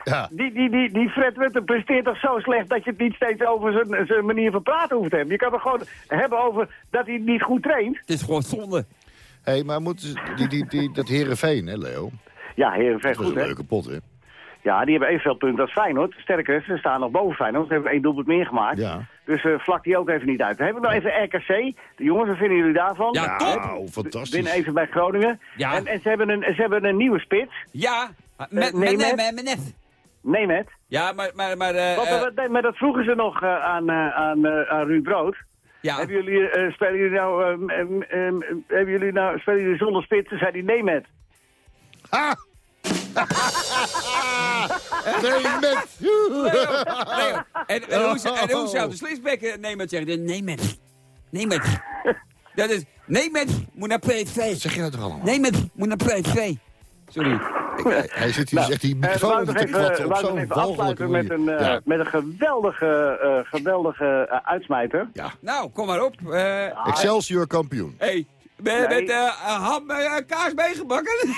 Ja. Die, die, die, die Fred Rutte presteert toch zo slecht dat je het niet steeds over zijn, zijn manier van praten hoeft te hebben. Je kan het gewoon hebben over dat hij niet goed traint. Het is gewoon zonde. Hé, hey, maar moeten ze, die, die, die, dat Herenveen, hè, Leo? Ja, Heerenveen Dat was goed, een hè? leuke pot, hè? Ja, die hebben evenveel punten als Feyenoord. Sterker, ze staan nog boven Feyenoord. Ze hebben één doelpunt meer gemaakt. Ja. Dus eh vlak die ook even niet uit. Dan hebben we nog even RKC. De jongens, wat vinden jullie daarvan? Ja, top. Nou, fantastisch. Winnen even bij Groningen. Ja. En, en ze, hebben een, ze hebben een nieuwe spits. Ja, met, nee, met, met, met- met, met net. Nee, met. Ja, maar... maar, maar Wat, wat- nee, maar dat vroegen ze nog eh, aan, eh, aan, eh, aan Ruud Brood. ja. Hebben jullie, eh, spelen jullie nou, ehm, ehm, ehm, hebben jullie nou, spelen jullie zonder spits? Toen zei hij nee met. Ha! Nee, met. Leo, en, en, hoe, zou- en hoe zou de slisbekken nee met zeggen? Nee met. Nee met. Dat is, nee met, moet naar PSV. Zeg je dat toch allemaal? Nee met, moet naar PSV. Sorry. Hij zit hier, Nou, zegt die Eh, microfoon te even, op zo'n afsluiten met een, eh, Ja. met een geweldige, eh, geweldige uitsmijter. ja. Nou, kom maar op. Eh Excelsior kampioen. hey, met, Nee. met ham en kaas meegebakken?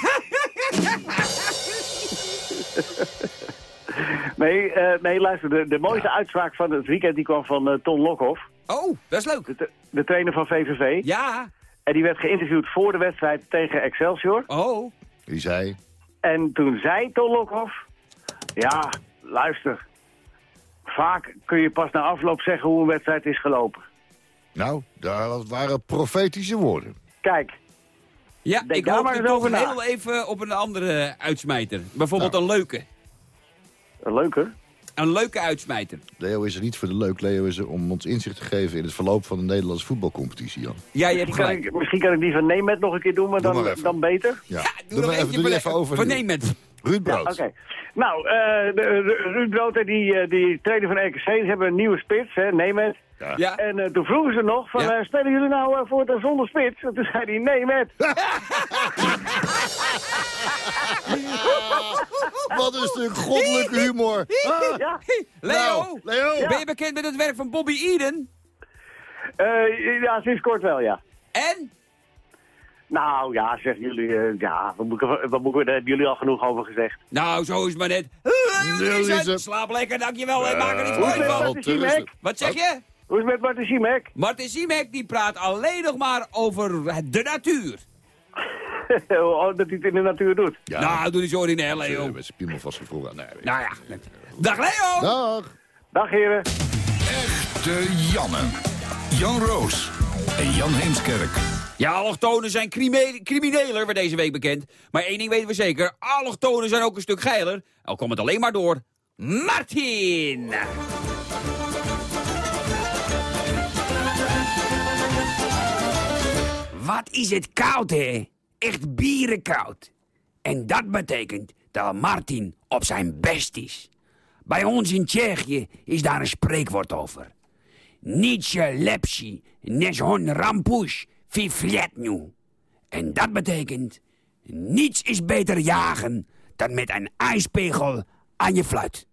Nee, eh, nee luister, de, de mooiste uitspraak van het weekend die kwam van Ton Lokhoff, Oh, dat is leuk. de, de trainer van VVV. Ja. En die werd geïnterviewd voor de wedstrijd tegen Excelsior. Oh. Die zei... En toen zei Ton Lokhoff, ja, luister, vaak kun je pas na afloop zeggen hoe een wedstrijd is gelopen. Nou, dat waren profetische woorden. Kijk, Ja, Denk ik hoop maar toch heel even op een andere uitsmijter. Bijvoorbeeld Nou. een leuke. Een leuke uitsmijter. Leo is er niet voor de leuk. Leo is er om ons inzicht te geven in het verloop van de Nederlandse voetbalcompetitie, Jan. Ja, je hebt Misschien kan, ik, misschien kan ik die van Neemet nog een keer doen, maar Doe dan, maar even. dan beter. Ja, Ja, doe, maar even, doe even over. Voor Nemet. Ruud Brood. Oké. Nou, eh de, de- Ruud Brood en die, eh, die trainer van RKC hebben een nieuwe spits, hè, Nemet. Ja. En eh, toen vroegen ze nog, van, Ja. eh, spelen jullie nou eh, voor het zonder spits? En toen zei hij, nee, met. Wat een stuk goddelijke humor. Ah, Ja, Leo, nou, Leo. ben je bekend met het werk van Bobby Eden? Eh, ja sinds kort wel, ja. En? Nou ja, zeggen jullie, eh, ja, wat moet ik, wat moet ik, daar hebben jullie al genoeg over gezegd. Nou, zo is het maar net. is het. Slaap lekker, dankjewel. en maak er iets moois met van. Wat zeg je? Hoe is het met Martin Siemek? Martin Siemek die praat alleen nog maar over de natuur. oh, dat hij het in de natuur doet. Ja, Nou, doe die zo in hè, Leo. Met zijn piemel vastgevroren aan. Nee. Nou ja. Dag Leo. Dag. Dag heren. Echte Janne. Jan Roos en Jan Heemskerk. Ja, allochtonen zijn crimineler, werd deze week bekend. Maar één ding weten we zeker, allochtonen zijn ook een stuk geiler. Al komt het alleen maar door Martin. Wat is het koud, hè? Echt bierenkoud. En dat betekent dat Martin op zijn best is. Bij ons in Tsjechië is daar een spreekwoord over. Nietje lepsi, neshon rampush, fifletnu. En dat betekent, niets is beter jagen dan met een ijspegel aan je fluit.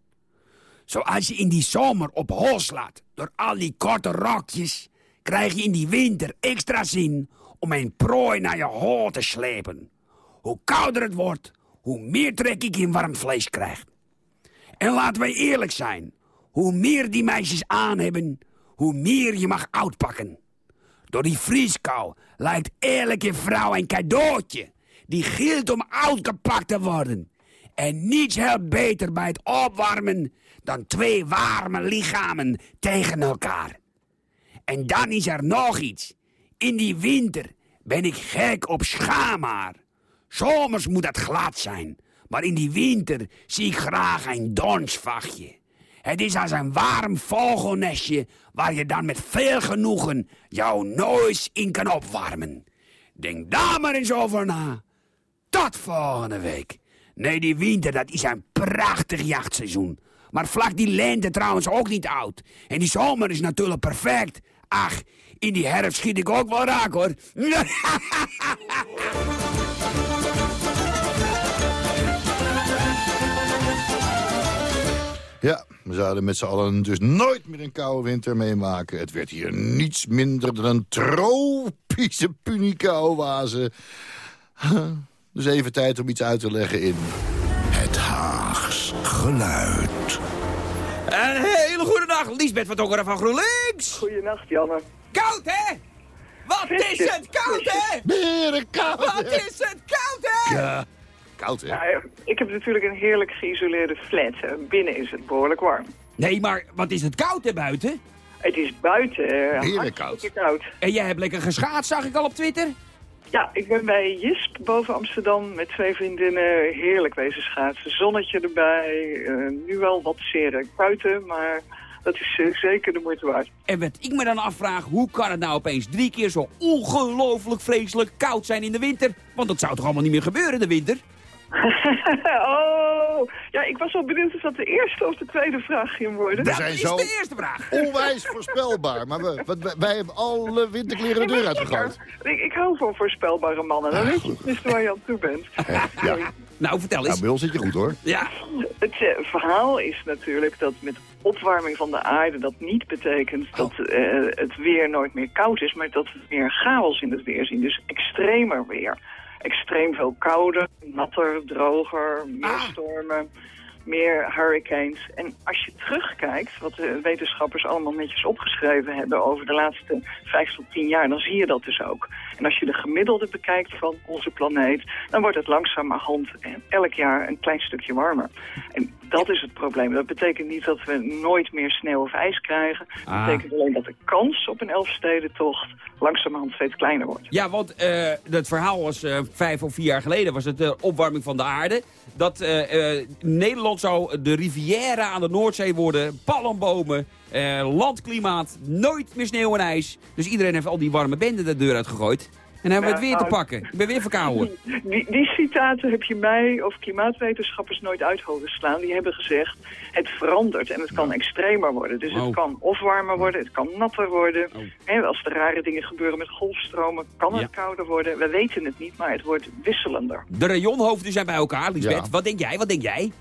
Zoals je in die zomer op hol slaat door al die korte rokjes, krijg je in die winter extra zin om een prooi naar je hol te slepen. Hoe kouder het wordt, hoe meer trek ik in warm vlees krijg. En laten wij eerlijk zijn. Hoe meer die meisjes aan hebben, hoe meer je mag uitpakken. Door die vrieskou lijkt elke vrouw een cadeautje. Die gilt om uitgepakt te worden. En niets helpt beter bij het opwarmen dan twee warme lichamen tegen elkaar. En dan is er nog iets. In die winter ben ik gek op schaamhaar. Zomers moet het glad zijn, maar in die winter zie ik graag een donsvachtje. Het is als een warm vogelnestje waar je dan met veel genoegen jouw neus in kan opwarmen. Denk daar maar eens over na. Tot volgende week. Nee, die winter, dat is een prachtig jachtseizoen. Maar vlak die lente trouwens ook niet oud. En die zomer is natuurlijk perfect. Ach, in die herfst schiet ik ook wel raak, hoor. Ja, we zouden met z'n allen dus nooit meer een koude winter meemaken. Het werd hier niets minder dan een tropische punica-oase. Dus even tijd om iets uit te leggen in... Het Haags geluid. Dag, Liesbeth van Tongeren van GroenLinks. Goedenacht, Janne. Koud, hè? Wat is het koud, hè? Berenkoud! Wat is het koud, hè? Ja, koud hè? Ik heb natuurlijk een heerlijk geïsoleerde flat. Binnen is het behoorlijk warm. Nee, maar wat is het koud, hè, buiten? Het is buiten Heerlijk hartstikke koud. En jij hebt lekker geschaatst, zag ik al op Twitter. Ja, ik ben bij Jisp boven Amsterdam met twee vriendinnen heerlijk wezen schaatsen. Zonnetje erbij, eh, nu wel wat zeer buiten, maar dat is eh, zeker de moeite waard. En wat ik me dan afvraag, hoe kan het nou opeens drie keer zo ongelooflijk vreselijk koud zijn in de winter? Want dat zou toch allemaal niet meer gebeuren in de winter? oh, ja, ik was al benieuwd of dat de eerste of de tweede vraag ging worden. Zijn Dat zo is de eerste vraag. onwijs voorspelbaar. Maar we, we- wij hebben alle winterkleren de deur uitgegooid. Ik, ik hou van voorspelbare mannen. Dan weet je tenminste waar je aan toe bent. Ja. Nou, vertel eens. Nou, bij ons zit je goed hoor. Ja. Het eh, verhaal is natuurlijk dat met opwarming van de aarde dat niet betekent dat eh, het weer nooit meer koud is, maar dat we meer chaos in het weer zien. Dus extremer weer. Extreem veel kouder, natter, droger, meer stormen, meer hurricanes. En als je terugkijkt, wat de wetenschappers allemaal netjes opgeschreven hebben over de laatste vijf tot tien jaar, dan zie je dat dus ook. En als je de gemiddelde bekijkt van onze planeet, dan wordt het langzamerhand eh, elk jaar een klein stukje warmer. En dat is het probleem. Dat betekent niet dat we nooit meer sneeuw of ijs krijgen. Dat Ah. betekent alleen dat de kans op een elfstedentocht langzamerhand steeds kleiner wordt. Ja, want eh het verhaal was eh, vijf of vier jaar geleden, was het de opwarming van de aarde. Dat eh, eh, Nederland zou de rivière aan de Noordzee worden, palmbomen, eh, landklimaat, nooit meer sneeuw en ijs. Dus iedereen heeft al die warme benden de deur uitgegooid. En dan hebben we het weer te nou, pakken. Ik ben weer verkouden. Die, die citaten heb je mij of klimaatwetenschappers nooit uit horen slaan. Die hebben gezegd, het verandert en het kan extremer worden. Dus Oh. het kan of warmer worden, het kan natter worden. Oh. Hè, als er rare dingen gebeuren met golfstromen, kan het Ja. kouder worden. We weten het niet, maar het wordt wisselender. De rayonhoofden zijn bij elkaar, Lisbeth. Ja. Wat denk jij? Wat denk jij?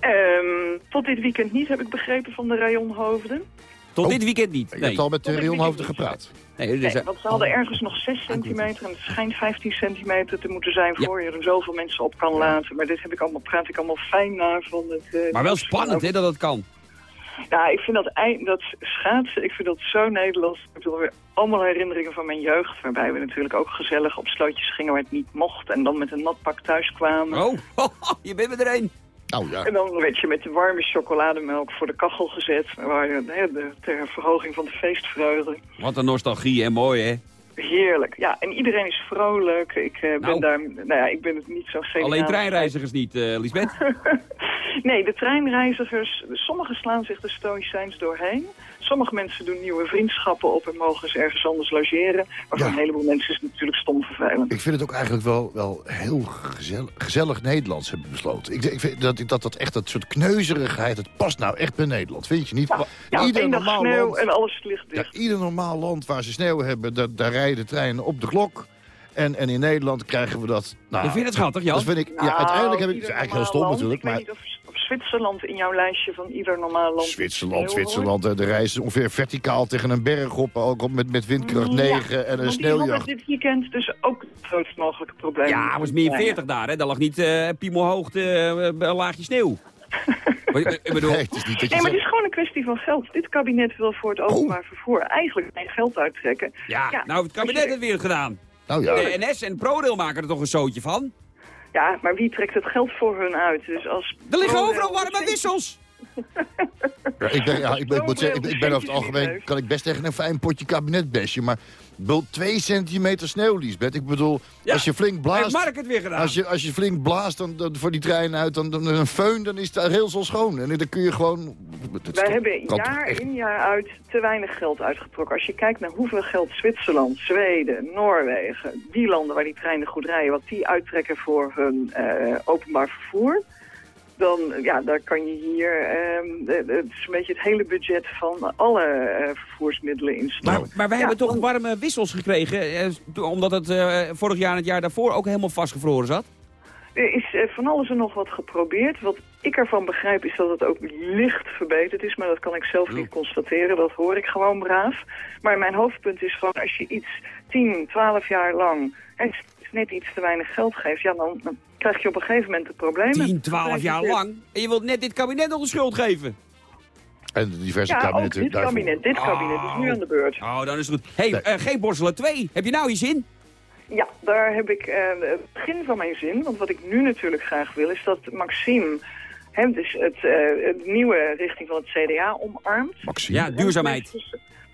Ehm, tot dit weekend niet, heb ik begrepen van de rayonhoofden. Tot Oh. dit weekend niet. Je Nee. hebt al met de niet. gepraat. Nee, dus, Nee, eh, want ze hadden ergens nog 6 centimeter en het schijnt 15 centimeter te moeten zijn voor je er zoveel mensen op kan laten. Maar dit heb ik allemaal, praat ik allemaal fijn na van het... eh, maar wel spannend, hè, dat het kan. Ja, ik vind dat, dat schaatsen, ik vind dat zo Nederlands. Ik heb weer allemaal herinneringen van mijn jeugd, waarbij we natuurlijk ook gezellig op slootjes gingen waar het niet mocht. En dan met een nat pak thuis kwamen. Oh, je bent er een. Oh ja. En dan werd je met de warme chocolademelk voor de kachel gezet, waar de, ter verhoging van de feestvreugde. Wat een nostalgie en mooi, hè? Heerlijk. Ja, en iedereen is vrolijk. Ik eh, ben Nou. daar, nou ja, ik ben het niet zo geniaal. Alleen treinreizigers niet, eh Lisbeth. Nee, de treinreizigers, sommigen slaan zich de stoïcijns doorheen. Sommige mensen doen nieuwe vriendschappen op en mogen eens ergens anders logeren. Maar voor Ja. een heleboel mensen is het natuurlijk stom vervelend. Ik vind het ook eigenlijk wel, wel heel gezellig, gezellig Nederlands hebben besloten. Ik, ik vind dat, dat, dat echt dat soort kneuzerigheid, het past nou echt bij Nederland. Vind je niet? Ja, ieder, één dag normaal sneeuw land, en alles ligt ja, dicht. ieder normaal land waar ze sneeuw hebben, daar, daar rijden treinen op de klok. En, en in Nederland krijgen we dat... Nou, Je vindt het schattig, Jan? Dat vind ik, ja, Nou, uiteindelijk heb ik... Het eigenlijk heel stom land. natuurlijk, maar... Zwitserland in jouw lijstje van ieder normaal land... Zwitserland. Zwitserland, de reis is ongeveer verticaal tegen een berg op. Ook op met, met windkracht Ja, 9 en een sneeuwjacht. dit weekend dus ook het grootst mogelijke probleem. Ja, het was meer 40 daar, hè? Daar lag niet eh piemelhoogte eh, een laagje sneeuw. Maar, ik- bedoel, Nee, het is niet dat je Nee, maar het is gewoon een kwestie van geld. Dit kabinet wil voor het openbaar vervoer eigenlijk geen geld uittrekken. ja, Ja, nou, het kabinet heeft het weer gedaan. Nou ja, De NS en ProRail maken er toch een zootje van? Ja, maar wie trekt het geld voor hun uit? Dus als Er liggen overal warme wissels. Ja, ik ben, ja, ik, ben, ik moet zeggen, ik, ben- ik ben over het algemeen, kan ik best tegen een fijn potje kabinetbesje. Maar twee centimeter sneeuw, Liesbeth. Ik bedoel, Ja, als je flink Heeft blaast, Mark het weer gedaan? als je, als je flink blaast dan, dan, voor die trein uit, dan, dan een föhn, dan is de rails al schoon. En dan kun je gewoon... Wij hebben jaar echt- in jaar uit te weinig geld uitgetrokken. Als je kijkt naar hoeveel geld Zwitserland, Zweden, Noorwegen, die landen waar die treinen goed rijden, wat die uittrekken voor hun eh, openbaar vervoer. Dan, ja, daar kan je hier, ehm, eh, het is een beetje het hele budget van alle eh, vervoersmiddelen in staan. Maar, maar wij Ja, hebben toch warme wissels gekregen, eh, omdat het eh, vorig jaar en het jaar daarvoor ook helemaal vastgevroren zat? Er is van alles en nog wat geprobeerd. Wat ik ervan begrijp is dat het ook licht verbeterd is. Maar dat kan ik zelf niet constateren. Dat hoor ik gewoon braaf. Maar mijn hoofdpunt is gewoon als je iets 10, 12 jaar lang... net iets te weinig geld geeft... Ja, dan, dan krijg je op een gegeven moment de problemen. 10, 12 jaar lang. En je wilt net dit kabinet nog de schuld geven. En de diverse Ja, ook kabinetten dit daarvoor. kabinet. Dit kabinet is nu aan de beurt. Oh, dan is het goed. hey, Nee. eh, geen borstelen 2. Heb je nou je zin? Ja, daar heb ik eh, het begin van mijn zin. Want wat ik nu natuurlijk graag wil is dat Maxime... Hè, dus het, eh, het nieuwe richting van het CDA omarmt. Maxime. Ja, duurzaamheid.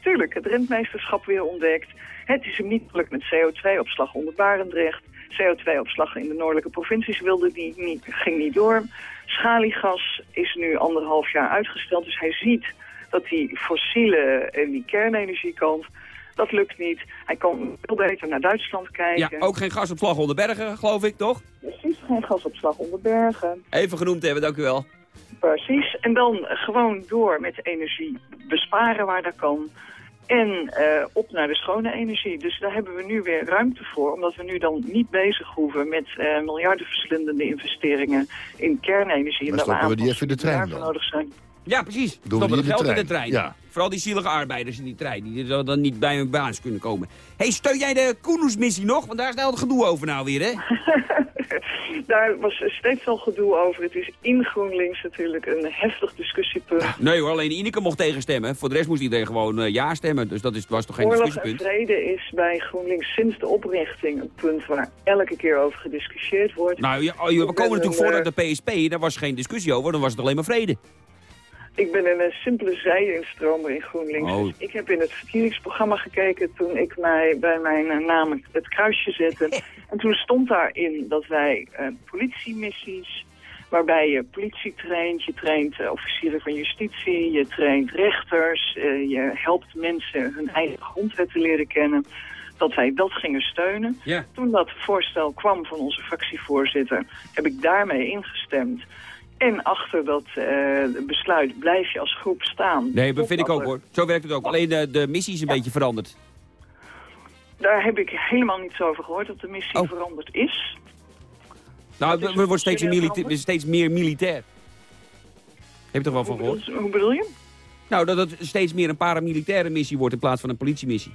Tuurlijk, het rentmeesterschap weer ontdekt. Het is hem niet gelukt met CO2-opslag onder Barendrecht. CO2-opslag in de noordelijke provincies wilde die niet, ging niet door. Schaliegas is nu anderhalf jaar uitgesteld. Dus hij ziet dat die fossiele en die kernenergiekant Dat lukt niet. Hij kan veel beter naar Duitsland Ja, kijken. ook geen gasopslag onder bergen, geloof ik, toch? Precies, geen gasopslag onder bergen. Even genoemd hebben, dank u wel. Precies. En dan gewoon door met energie besparen waar dat kan. En eh, op naar de schone energie. Dus daar hebben we nu weer ruimte voor. Omdat we nu dan niet bezig hoeven met eh miljardenverslindende investeringen in kernenergie. Maar En stoppen we die even in de trein dan? nodig zijn. Ja, precies. Stoppen het in de geld in de trein? trein. Ja. Vooral die zielige arbeiders in die trein, die zo dan niet bij hun baas kunnen komen. hey, steun jij de Koenus-missie nog? Want daar is nou het gedoe over nou weer, hè? Daar was steeds al gedoe over. Het is in GroenLinks natuurlijk een heftig discussiepunt. Nee hoor, alleen Ineke mocht tegenstemmen. Voor de rest moest iedereen gewoon eh, ja stemmen. Dus dat is, was toch geen Oorlog en discussiepunt? vrede is bij GroenLinks sinds de oprichting een punt waar elke keer over gediscussieerd wordt. Nou, ja, oh, we komen natuurlijk een, voor de PSP. Daar was geen discussie over, dan was het alleen maar vrede. Ik ben een simpele zij-instromer in GroenLinks. Oh. Dus ik heb in het verkiezingsprogramma gekeken toen ik mij bij mijn eh, naam het kruisje zette. en toen stond daarin dat wij eh, politiemissies, waarbij je politie traint, je traint eh, officieren van justitie, je traint rechters, je helpt mensen hun eigen grondwet te leren kennen, dat wij dat gingen steunen. Ja. Toen dat voorstel kwam van onze fractievoorzitter, heb ik daarmee ingestemd. En achter dat eh, besluit blijf je als groep staan. Nee, dat vind ik ook hoor. Zo werkt het ook. Alleen de, de missie is een beetje veranderd. Daar heb ik helemaal niets over gehoord, dat de missie Oh. veranderd is. Nou, er worden steeds, milita- steeds meer militair. Heb je toch wel van gehoord? hoe bedoel je? Nou, dat het steeds meer een paramilitaire missie wordt in plaats van een politiemissie.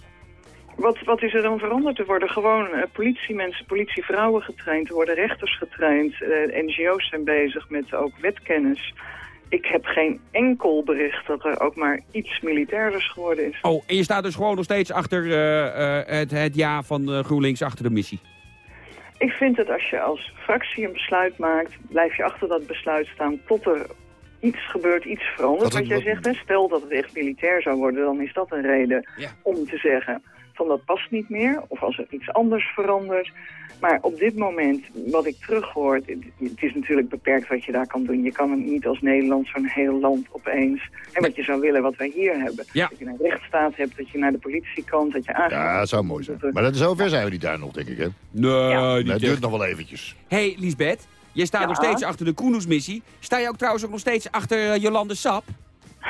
Wat, wat is er dan veranderd? Er worden gewoon eh, politiemensen, politievrouwen getraind, er worden rechters getraind. eh, NGO's zijn bezig met ook wetkennis. Ik heb geen enkel bericht dat er ook maar iets militairder geworden is. Oh, en je staat dus gewoon nog steeds achter eh, eh, het, het ja van GroenLinks achter de missie. Ik vind dat als je als fractie een besluit maakt, blijf je achter dat besluit staan tot er iets gebeurt, iets verandert. Wat jij zegt, hè, stel dat het echt militair zou worden, dan is dat een reden Ja. om te zeggen van dat past niet meer. Of als er iets anders verandert. Maar op dit moment, wat ik terughoor, het, het is natuurlijk beperkt wat je daar kan doen. Je kan niet als Nederland zo'n heel land opeens... En wat je zou willen, wat wij hier hebben. Ja. Dat je een rechtsstaat hebt, dat je naar de politie kan, dat je aangeeft... Ja, dat zou mooi zijn. Maar dat, zover zijn we niet daar nog, denk ik, hè? Nee, Ja. Dat echt. duurt nog wel eventjes. hey, Liesbeth, jij staat Ja? nog steeds achter de Koenus-missie. Sta je ook trouwens ook nog steeds achter eh, Jolande Sap?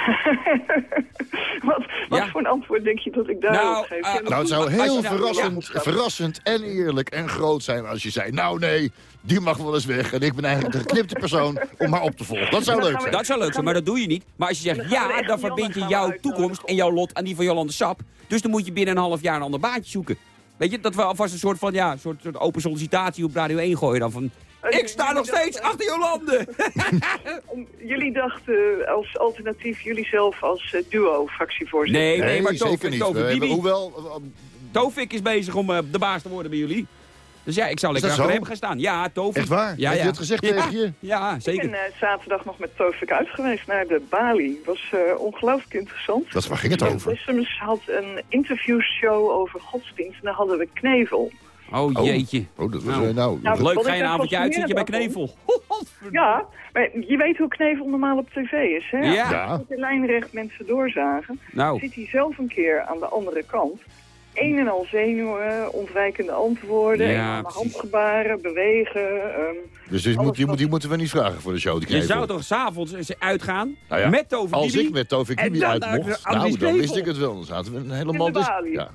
wat wat Ja. voor een antwoord denk je dat ik daarop Nou, geef? eh, Nou, het zou heel nou- verrassend, verrassend en eerlijk en groot zijn als je zei... nou nee, die mag wel eens weg en ik ben eigenlijk de geknipte persoon om haar op te volgen. Dat zou leuk zijn. Dat zou leuk zijn, maar dat doe je niet. Maar als je zegt ja, dan verbind je jouw toekomst en jouw lot aan die van Jolande Sap. Dus dan moet je binnen een half jaar een ander baantje zoeken. Weet je, dat we alvast een soort van, ja, soort, soort open sollicitatie op Radio 1 gooien dan van... Ik sta nog steeds achter Jolande! Jullie dachten eh, als alternatief, jullie zelf als eh, duo-fractievoorzitter. Nee, nee, maar zeker Tovik, niet. We Tovik, hebben- hoewel, eh, Tovik is bezig om de baas te worden bij jullie. Dus ja, ik zou lekker achter zo? hem gaan staan. Ja, Tovik. Echt waar? Ja, ja. hij het gezegd Ja, tegen je? Ja, Ik zeker. ben eh, zaterdag nog met Tovik uit geweest naar de Bali. was eh, ongelooflijk interessant. dat, waar ging het over? Willems had een interviewshow over godsdienst en daar hadden we Knevel. Oh, jeetje. Oh, dat was, Nou. eh, nou, Nou, Leuk, ga je een avondje uit, zit je bij Knevel. Ja, maar je weet hoe Knevel normaal op tv is, hè? Ja. Ja. Als de lijnrecht mensen doorzagen, Nou, zit hij zelf een keer aan de andere kant. Een en al zenuwen, ontwijkende antwoorden, Ja, handgebaren, bewegen. ehm, Dus die, moet, die, wat- moet- die moeten we niet vragen voor de show. Die je zou toch s'avonds eens uitgaan Nou ja, met Tovik Als ik met Tovik dan uit mocht, nou, dan wist ik het wel. Dan zaten we een hele de man. dus-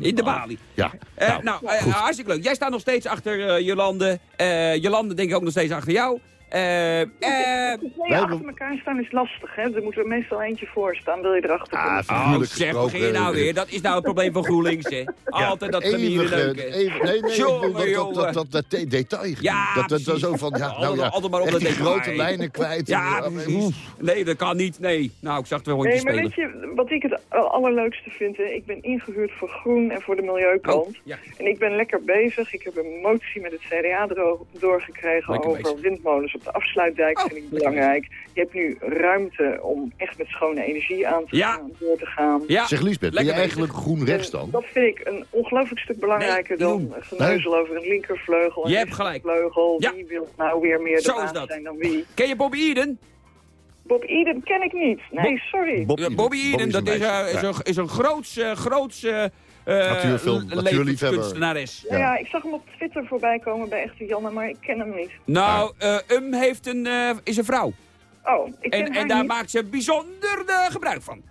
In de Bali. Ja. Eh, Nou, nou, eh, hartstikke leuk. Jij staat nog steeds achter eh, Jolande. Jolande denk ik ook nog steeds achter jou. Eh, eh, Twee Wij achter elkaar staan is lastig, hè? Er moet er meestal eentje voor staan, wil je erachter Ah, kunnen. oh, zeg, begin je nou weer? Dat is nou het probleem van GroenLinks, hè? Altijd dat leuke. even- nee, nee, dat, dat, detail. Ja, dat, dat, zo van, ja, nou Altijd- ja, altijd maar op dat die grote lijnen kwijt. Ja. Nee, dat kan niet. Nee. Nou, ik zag twee hondjes Nee, maar spelen. weet je wat ik het allerleukste vind? Hè? Ik ben ingehuurd voor Groen en voor de Milieukant. Oh, ja. En ik ben lekker bezig. Ik heb een motie met het CDA doorgekregen over windmolens op de afsluitdijk. Oh, vind ik belangrijk. Je hebt nu ruimte om echt met schone energie aan te Ja. gaan, door te gaan. Ja, Zeg Lisbeth, ben je eigenlijk groen rechts En dan? Dat vind ik een ongelooflijk stuk belangrijker Nee, dan geneuzel over een linkervleugel. en Je hebt gelijk. rechtervleugel. Ja. Wie wil nou weer meer de Zo is baas dat. zijn dan wie? Ken je Bobby Eden? Bob Eden ken ik niet. Nee, sorry. Ja, Bobby Eden, dat is, een eh, is, een, is een groots, groots eh, Natuurfilm- le- natuurliefhebber. levenskunstenares. Ja. ja, ik zag hem op Twitter voorbij komen bij Echte Janne, maar ik ken hem niet. Nou, eh Um heeft een, eh, is een vrouw. Oh, ik ken En, haar en daar niet. maakt ze bijzonder eh, gebruik van.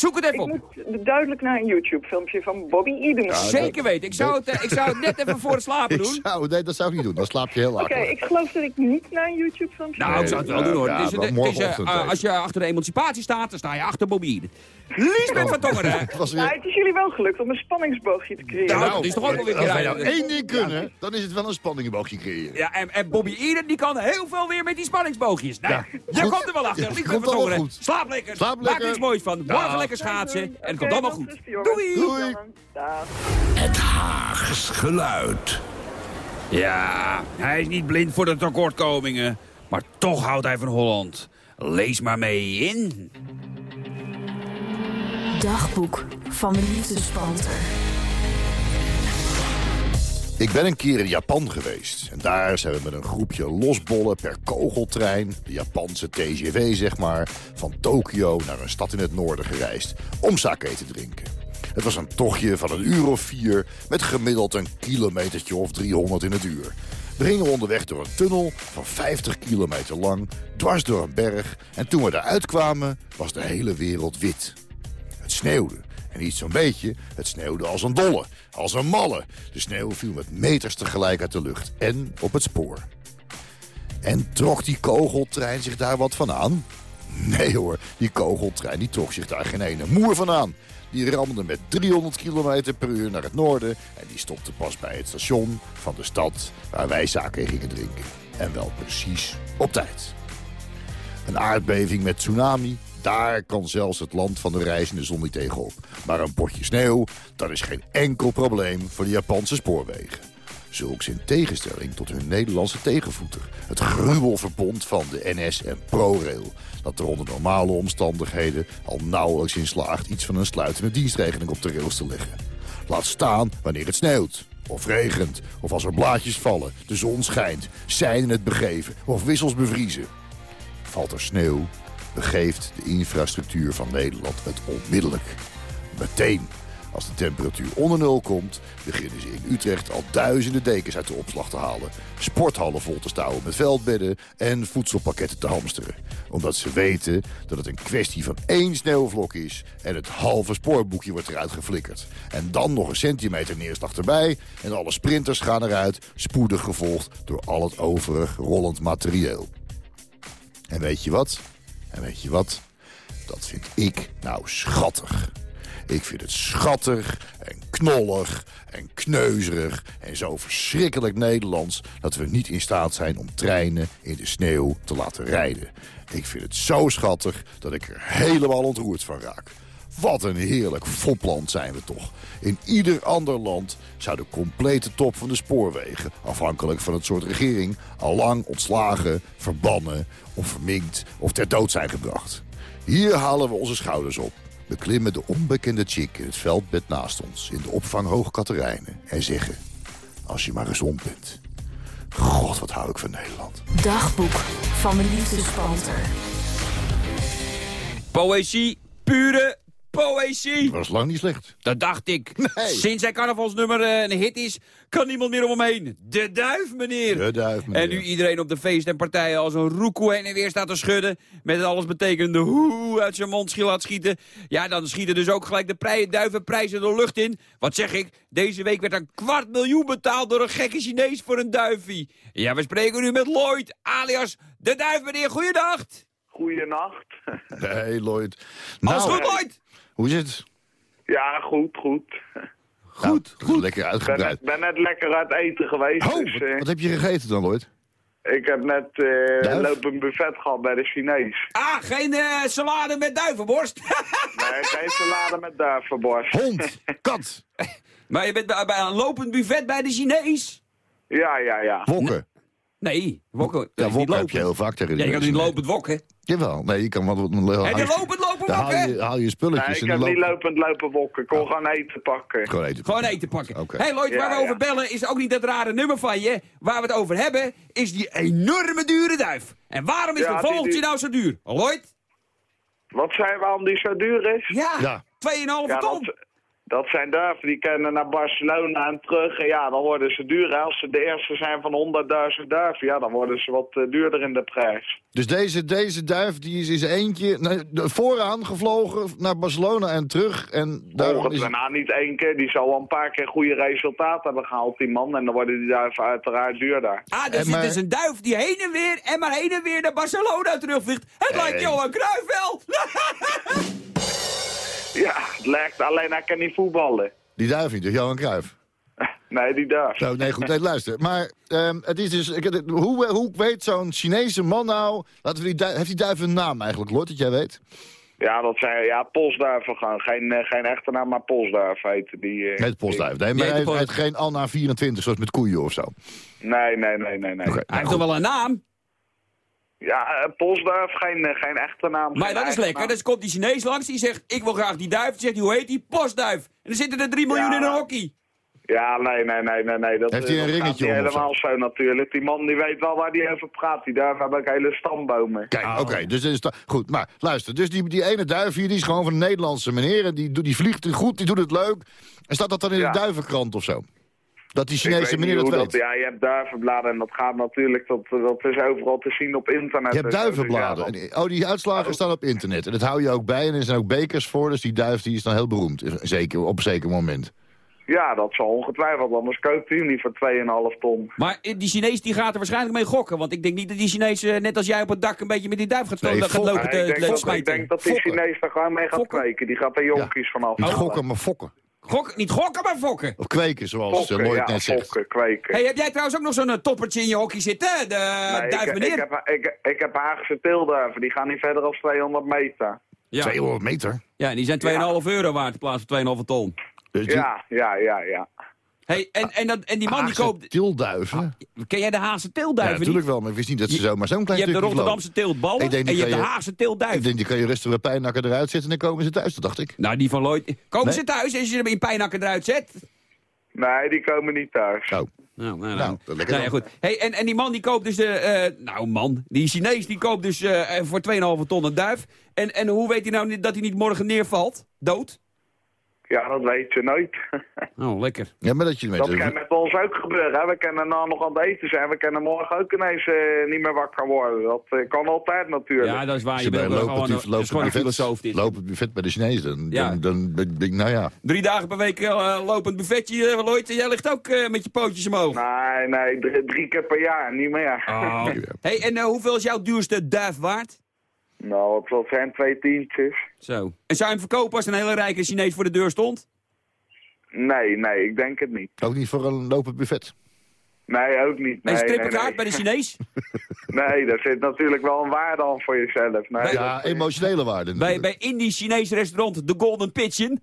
Zoek het even Ik op. moet duidelijk naar een YouTube-filmpje van Bobby Eden. Zeker weten. Ik zou, het, eh, ik zou het net even voor het slapen Ik doen. zou, nee, dat zou ik niet doen. Dan slaap je heel Oké, akelig. ik geloof dat ik niet naar een YouTube-filmpje Nou, ik zou het wel Ja, doen hoor. ja, Het is, het is, even. als je achter de emancipatie staat, dan sta je achter Bobby Eden. Liesbeth van Tongeren. Nou, het is jullie wel gelukt om een spanningsboogje te creëren. Nou, dat is toch ook wel weer als wij weer nou één ding kunnen, dan is het wel een spanningenboogje creëren. Ja, en, en Bobby Eden die kan heel veel weer met die spanningsboogjes. Nou, Ja, je goed. komt er wel achter. Liesbeth van Tongeren. Slaap lekker. Slaap Maak lekker. er iets moois van. Morgen lekker schaatsen. En het komt allemaal goed. Doei. Doei. Het Haags geluid. Ja, hij is niet blind voor de tekortkomingen. Maar toch houdt hij van Holland. Lees maar mee in. Dagboek van de liefdespanter. Ik ben een keer in Japan geweest. En daar zijn we met een groepje losbollen per kogeltrein... de Japanse TGV zeg maar... van Tokio naar een stad in het noorden gereisd... om sake te drinken. Het was een tochtje van een uur of vier... met gemiddeld een kilometertje of 300 in het uur. We gingen onderweg door een tunnel van 50 kilometer lang... dwars door een berg. En toen we daaruit kwamen, was de hele wereld wit. Het sneeuwde. En niet zo'n beetje, het sneeuwde als een dolle, als een malle. De sneeuw viel met meters tegelijk uit de lucht en op het spoor. En trok die kogeltrein zich daar wat van aan? Nee hoor, die kogeltrein die trok zich daar geen ene moer van aan. Die ramde met 300 km per uur naar het noorden... en die stopte pas bij het station van de stad waar wij zaken gingen drinken. En wel precies op tijd. Een aardbeving met tsunami, daar kan zelfs het land van de reizende zon niet tegenop. Maar een potje sneeuw, dat is geen enkel probleem voor de Japanse spoorwegen. Zulks in tegenstelling tot hun Nederlandse tegenvoeter. Het gruwelverbond van de NS en ProRail. Dat er onder normale omstandigheden al nauwelijks in slaagt... iets van een sluitende dienstregeling op de rails te leggen. Laat staan wanneer het sneeuwt. Of regent. Of als er blaadjes vallen. De zon schijnt. Seinen het begeven. Of wissels bevriezen. Valt er sneeuw, begeeft de infrastructuur van Nederland het onmiddellijk. Meteen. Als de temperatuur onder nul komt, beginnen ze in Utrecht al duizenden dekens uit de opslag te halen. Sporthallen vol te stouwen met veldbedden en voedselpakketten te hamsteren. Omdat ze weten dat het een kwestie van één sneeuwvlok is en het halve spoorboekje wordt eruit geflikkerd. En dan nog een centimeter neerslag erbij en alle sprinters gaan eruit, spoedig gevolgd door al het overig rollend materieel. En weet je wat? En weet je wat? Dat vind ik nou schattig. Ik vind het schattig en knollig en kneuzerig en zo verschrikkelijk Nederlands... dat we niet in staat zijn om treinen in de sneeuw te laten rijden. Ik vind het zo schattig dat ik er helemaal ontroerd van raak. Wat een heerlijk fopland zijn we toch. In ieder ander land zou de complete top van de spoorwegen... afhankelijk van het soort regering... al lang ontslagen, verbannen of verminkt of ter dood zijn gebracht. Hier halen we onze schouders op. Beklimmen de onbekende chick in het veldbed naast ons... in de opvang Hoog Katerijnen en zeggen... als je maar gezond bent. God, wat hou ik van Nederland. Dagboek van de liefdespanter. Poëzie, pure poëzie. Dat was lang niet slecht. Dat dacht ik. Nee. Sinds zijn carnavalsnummer eh, een hit is, kan niemand meer om hem heen. De duif, meneer. De duif, meneer. En nu iedereen op de feesten en partijen als een roekoe heen en weer staat te schudden... met het alles betekende hoe uit zijn mond laat schieten... ja, dan schieten dus ook gelijk de prij- duivenprijzen de lucht in. Wat zeg ik? Deze week werd een kwart miljoen betaald door een gekke Chinees voor een duifie. Ja, we spreken nu met Lloyd, alias de duif, meneer. Goeiedag. Goeienacht. Nee, Lloyd. Alles Nou, goed, Lloyd? Hoe is het? Ja, goed, goed. Goed, goed. Lekker Ik ben uitgebreid. net, ben net lekker uit eten geweest. Oh, dus, wat, eh, wat heb je gegeten dan, Lloyd? ik heb net eh Duif? lopen buffet gehad bij de Chinees. Ah, geen eh, salade met duivenborst. Nee, geen salade met duivenborst. Hond, kat, maar je bent bij, bij een lopend buffet bij de Chinees? Ja, ja, ja. wokken. Nee, wokken. Ja, is niet wokken heb je heel vaak tegen Ja, de je kan niet lopend wokken. Jawel, nee, je kan wel... wel Heb je lopend, lopen Dan haal wokken? je, haal je Nee, spulletjes ik en heb niet lopend lopen wokken. Ik kon gewoon eten pakken. Gewoon eten. Gewoon eten pakken. Oké. Hé hey Lloyd, waar Ja, we over bellen is ook niet dat rare nummer van je. Waar we het over hebben is die enorme dure duif. En waarom is dat die vogeltje nou zo duur? Lloyd? Wat zijn waarom die zo duur is? Ja, Ja. 2,5 Ja, ton. Dat, zijn duiven die kennen naar Barcelona en terug. En ja, dan worden ze duur. Als ze de eerste zijn van 100.000 duiven, ja, dan worden ze wat eh, duurder in de prijs. Dus deze, deze duif die is in zijn eentje vooraan gevlogen naar Barcelona en terug. En daarom is nou niet één keer, die zal wel een paar keer goede resultaten hebben gehaald, die man. En dan worden die duiven uiteraard duurder. Ah, dus maar- het is een duif die heen en weer en maar heen en weer naar Barcelona terugvliegt. Het lijkt Johan Cruijff wel. Alleen hij kan niet voetballen. die duif niet, dus Johan Cruijff. Nee, die duif. Nou, nee, goed, nee, luister. Maar ehm, het is dus, ik, hoe, hoe weet zo'n Chinese man nou... Laten we die duif, heeft die duif een naam eigenlijk, Lord, dat jij weet? Ja, dat zijn ja, postduiven gaan. Geen, eh, geen echte naam, maar postduif heten die. eh, Het postduif. Nee, maar heet hij geen Anna 24, zoals met koeien of zo. Nee, nee, nee, nee, nee. Oké, Hij nou, heeft toch wel een naam? Ja, eh, postduif, geen, eh, geen echte naam. Maar dat is lekker. Dus komt die Chinees langs, die zegt, ik wil graag die duif. Dan zegt hoe heet die? Postduif. En dan zitten er 3 miljoen Ja. in een hockey. Ja, nee, nee, nee, nee. nee. Dat, Heeft eh, hij een dat ringetje om helemaal zo natuurlijk. Die man die weet wel waar hij over praat. Die duif hebben ook hele stambomen. Kijk, oké, dus dit is goed. Maar luister, dus die, die ene duif hier, die is gewoon van een Nederlandse meneer. En die, doet- die vliegt goed, die doet het leuk. En staat dat dan in Ja. de duivenkrant of zo? Dat die Chinese meneer dat weet. Ja, je hebt duivenbladen en dat gaat natuurlijk, dat, dat is overal te zien op internet. Je hebt en zo. Dus duivenbladen. ja, En- Oh, die uitslagen staan op internet. En dat hou je ook bij. En er zijn ook bekers voor. Dus die duif die is dan heel beroemd. Zeker, op een zeker moment. ja, dat zal ongetwijfeld, anders koopt hij hem niet voor 2,5 ton. Maar eh, die Chinees die gaat er waarschijnlijk mee gokken. Want ik denk niet dat die Chinees, eh, net als jij op het dak, een beetje met die duif gaat, Nee, gaat fokken. lopen Nee, te, ik, te denk dat, ik smijten. denk dat die. Chinees daar gewoon mee gaat Fokken. kweken. Die gaat er jonkies vanaf. Niet gokken, maar fokken. Gok, niet gokken, maar fokken. Of kweken, zoals Fokken, eh, Lloyd ja, net zegt. fokken, kweken. hey, heb jij trouwens ook nog zo'n eh, toppertje in je hockey zitten? De Nee, ik, duif ik, meneer? heb, ik, ik heb Haagse teelduiven, die gaan niet verder dan 200 meter. ja. 200 meter. ja, die zijn 2,5 euro waard in plaats van 2,5 ton. Dus die Ja, ja, ja, ja. Hey, en, en, dat, en die man die Haagse koopt... tilduiven. Ken jij de Haagse Ja, teelduiven natuurlijk wel, maar ik wist niet dat ze zomaar zo'n Je klein hebt de Rotterdamse teeltballen Ik denk, en je hebt de je- Haagse Ik teelduif. denk, die kan je rustig bij pijnakker eruit zetten en dan komen ze thuis. Dat dacht ik. Nou, die van Lloyd... Komen Nee. ze thuis als je hem in pijnakken eruit zet? Nee, die komen niet thuis. Oh, Nou, nou, nou. Nou, lekker Nou ja, goed. Hey, en, en die man die koopt dus de... eh, nou man, die Chinees die koopt dus eh, eh, voor 2,5 ton een duif. En, en hoe weet hij nou niet dat hij niet morgen neervalt? Dood? Ja, dat weet je nooit. Oh, lekker. ja, maar dat je Dat kan met ons ook gebeuren. Hè? We kunnen nou nog aan het eten zijn. We kunnen morgen ook ineens eh, niet meer wakker worden. Dat eh, kan altijd natuurlijk. Ja, dat is waar. Je bent gewoon, lopend, een- dat is gewoon een buffet, filosoof dit. lopend buffet bij de Chinezen, dan, Ja. dan, dan nou ja. Drie dagen per week eh, lopend buffetje, eh, Lloyd. Jij ligt ook eh, met je pootjes omhoog. Nee, nee, drie, drie keer per jaar, niet meer. Oh. Hey, en hoeveel is jouw duurste duif waard? Nou, dat zijn twee tientjes. Zo. En zou je hem verkopen als een hele rijke Chinees voor de deur stond? Nee, nee, ik denk het niet. Ook niet voor een lopend buffet. Nee, ook niet. En Nee, strippenkaart nee. bij de Chinees? Nee, daar zit natuurlijk wel een waarde aan voor jezelf. Nee, Bij- Ja, dat- emotionele waarde bij, bij Indisch-Chinees restaurant The Golden Pigeon?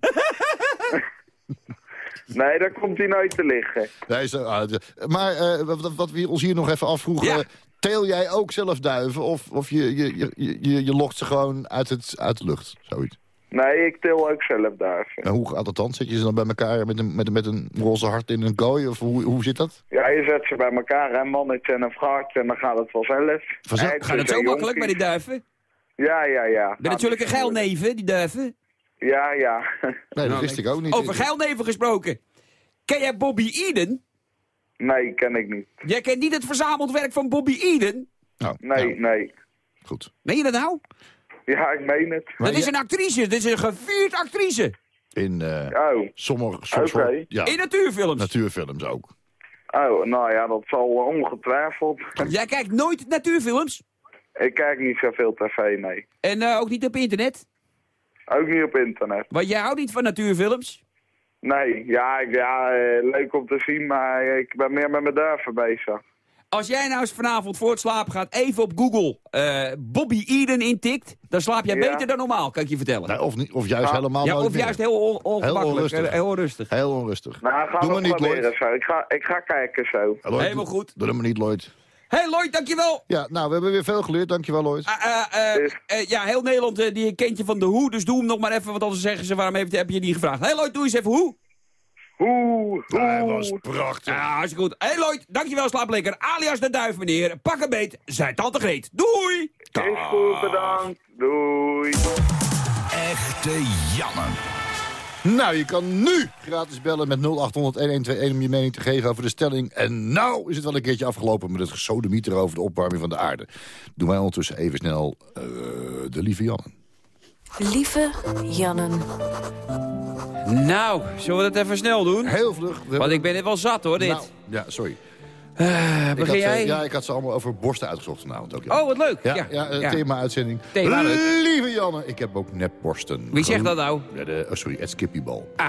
nee, daar komt hij nooit te liggen. Nee, zo, ah, maar eh, wat, wat we ons hier nog even afvroegen... Ja. Teel jij ook zelf duiven of, of je, je, je, je, je lokt ze gewoon uit, het, uit de lucht? Zoiets. Nee, ik til ook zelf duiven. En hoe gaat dat dan? Zet je ze dan bij elkaar met een, met, een- met een roze hart in een kooi? Of hoe, hoe zit dat? Ja, je zet ze bij elkaar, een mannetje en een vrouwtje, en dan gaat het vanzelf. Vanzelf? Eitjes Gaat het zo makkelijk bij die duiven? Ja, ja, ja. Ben natuurlijk een geilneven, die duiven. Ja, ja. Nee, dat wist ik ook niet. Over geilneven gesproken. Ken jij Bobby Eden? Nee, ken ik niet. Jij kent niet het verzameld werk van Bobby Eden? Nou, Nee, nou, nee. goed. Meen je dat nou? Ja, ik meen het. Maar dat is een actrice, dat is een gevierd actrice. In eh Oh, sommige ja, In natuurfilms. natuurfilms ook. oh, nou ja, dat zal ongetwijfeld. Jij kijkt nooit natuurfilms? ik kijk niet zoveel tv, nee. En eh, ook niet op internet? Ook niet op internet. Want jij houdt niet van natuurfilms? Nee, ja, ik- ja eh, leuk om te zien, maar ik ben meer met mijn durven bezig. Als jij nou eens vanavond voor het slapen gaat even op Google eh, Bobby Eden intikt... dan slaap jij Ja. beter dan normaal, kan ik je vertellen. Nee, of, niet, of juist Ah. helemaal ja, of meer. juist heel on- ongemakkelijk, onrustig. eh, heel onrustig. Heel onrustig. Nou, ga Doe we maar niet, proberen Lloyd. zo. Ik ga, ik ga kijken zo. Helemaal goed. Doe dat maar niet, Lloyd. Hey Lloyd, dankjewel. Ja, nou, we hebben weer veel geleerd. Dankjewel, Lloyd. Eh, eh, eh, eh, ja, heel Nederland die kent je van de hoe, dus doe hem nog maar even, want anders zeggen ze waarom heeft, heb je die gevraagd. Hey Lloyd, doe eens even hoe. Hoe, Hij was prachtig. Ja, hartstikke goed. Hey Lloyd, dankjewel, slaap lekker. Alias de duif, meneer. Pak een beet, zei tante Greet. Doei! Is goed, bedankt. Doei. Echte Janne. Nou, je kan nu gratis bellen met 0800-1121 om je mening te geven over de stelling. En nou is het wel een keertje afgelopen met het gesodemieter over de opwarming van de aarde. Doen wij ondertussen even snel eh, de lieve Jannen. Lieve Jannen. Nou, zullen we dat even snel doen? Heel vlug. Want ik ben net wel zat hoor, dit. Nou, ja, sorry. Eh, Ik had, jij? ja, ik had ze allemaal over borsten uitgezocht vanavond ook. Ja. Oh, wat leuk. Ja, Ja, ja, eh, ja. thema-uitzending. Thema. Lieve Janne, ik heb ook nepborsten. Wie zegt dat nou? De, oh, sorry, het Skippybal. Ah.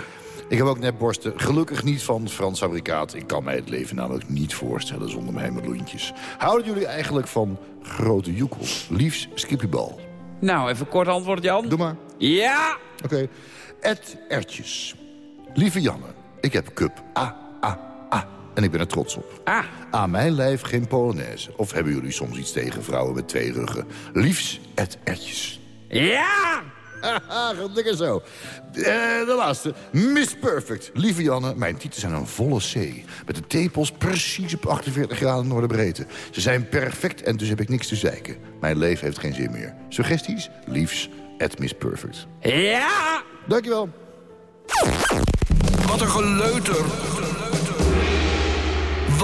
Ik heb ook nepborsten. Gelukkig niet van Frans fabrikaat. Ik kan mij het leven namelijk niet voorstellen zonder mijn hemelloentjes. Houden jullie eigenlijk van grote joekels? Liefst Skippybal. Nou, even kort antwoord, Jan. Doe maar. Ja! Oké. Ed Ertjes. Lieve Janne, ik heb cup A, A, A. En ik ben er trots op. Ah, Aan mijn lijf geen Polonaise. Of hebben jullie soms iets tegen vrouwen met twee ruggen? Liefst Ed Ertjes. ja! Lekker zo. Eh, de laatste. Miss Perfect. Lieve Janne, mijn tieten zijn een volle C. Met de tepels precies op 48 graden noorderbreedte. Ze zijn perfect en dus heb ik niks te zeiken. Mijn leven heeft geen zin meer. Suggesties? Liefs, at Miss Perfect. Ja! Dankjewel. Wat een geleuter.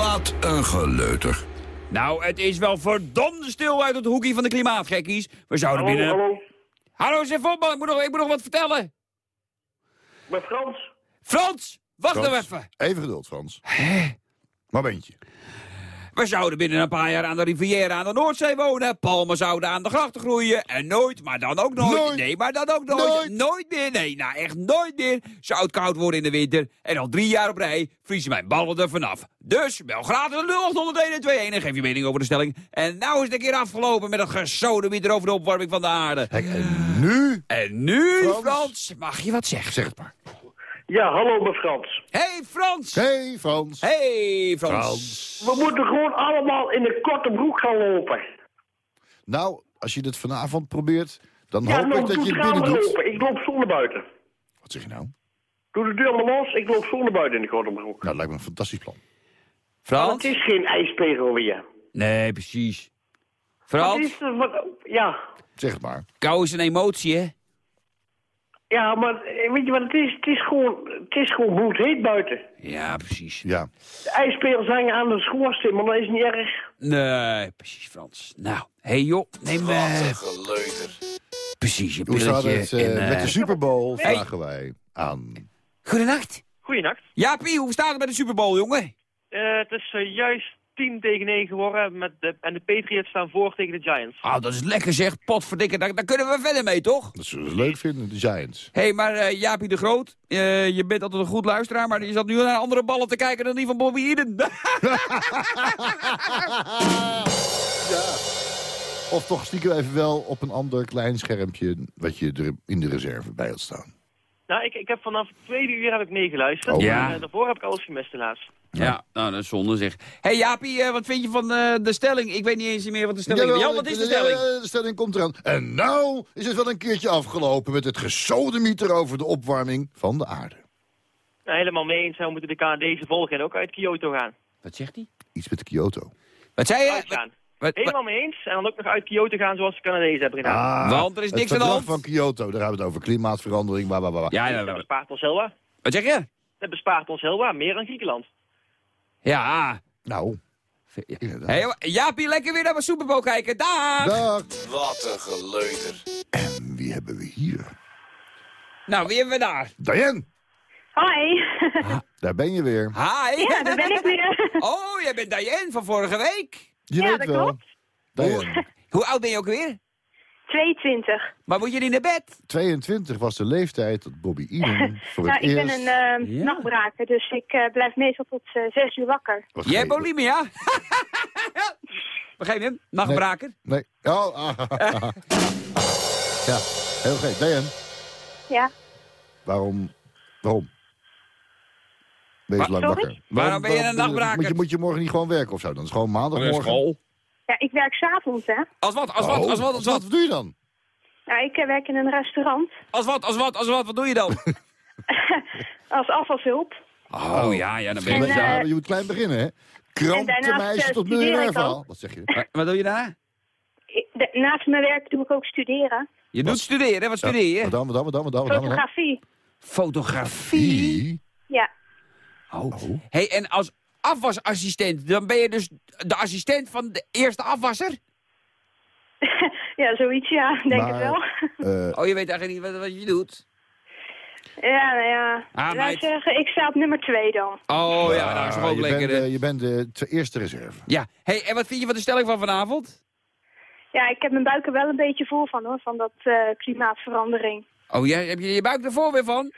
Wat een geleuter. Nou, het is wel verdomde stil uit het hoekje van de klimaatgekkies. We zouden Hallo, binnen... hallo. Hallo, zeg op, man. Ik moet, nog, ik moet nog wat vertellen. Met Frans. Frans, wacht nou Frans, even. Even geduld, Frans. Waar ben je? We zouden binnen een paar jaar aan de Riviera aan de Noordzee wonen. Palmen zouden aan de grachten groeien. En nooit, maar dan ook nooit. Nooit. Nee, maar dan ook nooit. Nooit. meer. Nee, nou echt nooit meer. Zou het koud worden in de winter. En al drie jaar op rij vriezen mijn ballen er vanaf. Dus bel gratis 0800 en geef je mening over de stelling. En nou is het een keer afgelopen met het gesodemieter over de opwarming van de aarde. Kijk, en nu... En nu, Frans? Frans, mag je wat zeggen? Zeg het maar. Ja, hallo met Frans. Hey Frans! Hey, Frans. Hey Frans! Frans. We moeten gewoon allemaal in een korte broek gaan lopen. Nou, als je dit vanavond probeert, dan Ja, hoop nou, ik dat doe je het binnen doet. Ik loop zonder buiten. Wat zeg je nou? Doe de deur maar los, ik loop zonder buiten in de korte broek. Nou, dat lijkt me een fantastisch plan. Frans? het is geen ijspegel weer. Nee, precies. Wat Frans, is er, wat, ja. Zeg het maar. kou is een emotie, hè? Ja, maar eh, weet je wat het is? Het is gewoon, het is gewoon bloedheet buiten. Ja, precies. Ja. De ijspegels hangen aan de schoorsteen, maar dat is niet erg. Nee, precies, Frans. Nou, hé hey, joh, neem... eh geleuter. precies, je Hoe staat het eh, en, met de Super Bowl, Hey. vragen wij aan. Goedenacht. Goeienacht. Jaapie, hoe staat het met de Super Bowl, jongen? Eh, het is juist 10 tegen 9 geworden met de, en de Patriots staan voor tegen de Giants. Ah, dat is lekker zeg, potverdikke, daar, daar kunnen we verder mee, toch? Dat zullen ze leuk vinden, de Giants. Hé, hey, maar eh, Jaapie de Groot, eh, je bent altijd een goed luisteraar, maar je zat nu naar andere ballen te kijken dan die van Bobby Eden. Ja. Of toch stiekem even wel op een ander klein schermpje... wat je er in de reserve bij had staan. Nou, ik, ik heb vanaf het tweede uur heb ik meegeluisterd. Oh. Ja. En, eh, daarvoor heb ik alles gemist helaas. ja, nou, dat is zonde zeg. Hé hey, Jaapie, eh, wat vind je van eh, de stelling? Ik weet niet eens meer wat de stelling is. Jawel, Jan, wat is de stelling? ja, de stelling komt eraan. En nou is het wel een keertje afgelopen... met het gesodemieter over de opwarming van de aarde. Nou, helemaal mee eens, we moeten de Canadese volgen en ook uit Kyoto gaan. Wat zegt hij? Iets met Kyoto. Wat zei je? Uitgaan. Wat- wat- Helemaal mee eens. En dan ook nog uit Kyoto gaan zoals de Canadezen hebben gedaan. Ah, Want er is niks aan de verdrag hand. van Kyoto, daar hebben we het over. Klimaatverandering, bla bla bla. Ja, ja, dat ja. bespaart ons heel wat. Wat zeg je? Dat bespaart ons heel wat, meer dan Griekenland. Ja. Nou. Hey, Jaapie, lekker weer naar mijn Super Bowl kijken. Dag! Dag. Wat een geleuter. En wie hebben we hier? Nou, wie hebben we daar? Diane, Hoi. daar ben je weer. Hi! Ja, daar ben ik weer. Oh, jij bent Diane van vorige week. Je Ja, weet dat wel. klopt. Hoe oud ben je ook weer? 22. Maar moet je niet naar bed? 22 was de leeftijd dat Bobby Eden voor Nou, het ik ben een eh, Ja. nachtbraker, dus ik eh, blijf meestal tot eh, 6 uur wakker. Wat Jij hebt ge- bulimia? Begrijp je hem? Nachtbraker? Nee. Oh, ah, ah, ah, ah. Ja, heel goed. Diane, Ja. waarom... Waarom? Wees lang Sorry? wakker. Waarom ben je een nachtbraker? Moet je, moet je morgen niet gewoon werken of zo? Dan is het gewoon maandagmorgen. school. Ja, ik werk s'avonds, hè. Als wat, als wat, Oh, als wat, als wat? Wat doe je dan? Nou, ik eh, werk in een restaurant Als wat, als wat, als wat, wat doe je dan? als afvalshulp. Oh ja, ja, dan ben je... Ja, eh, je moet klein beginnen, hè? Krantenmeisje eh, tot miljonairverhaal. Wat zeg je? Wa- Wat doe je daar? Naast mijn werk doe ik ook studeren. Je doet studeren, wat studeer je? Wat dan, wat dan, wat dan, wat dan? Fotografie. Fotografie? Ja. Oh. hey, en als afwasassistent, dan ben je dus de assistent van de eerste afwasser? ja, zoiets, ja, denk Maar- ik wel. Eh, Oh, je weet eigenlijk niet wat, wat je doet? ja, nou ja. Ah, ik zeggen, ik sta op nummer twee dan. Oh ja, nou is ook je, lekker. bent, je bent de eerste reserve. Ja, hey, en wat vind je van de stelling van vanavond? Ja, ik heb mijn buik er wel een beetje vol van, hoor, van dat eh, klimaatverandering. Oh, jij, heb je je buik ervoor weer van?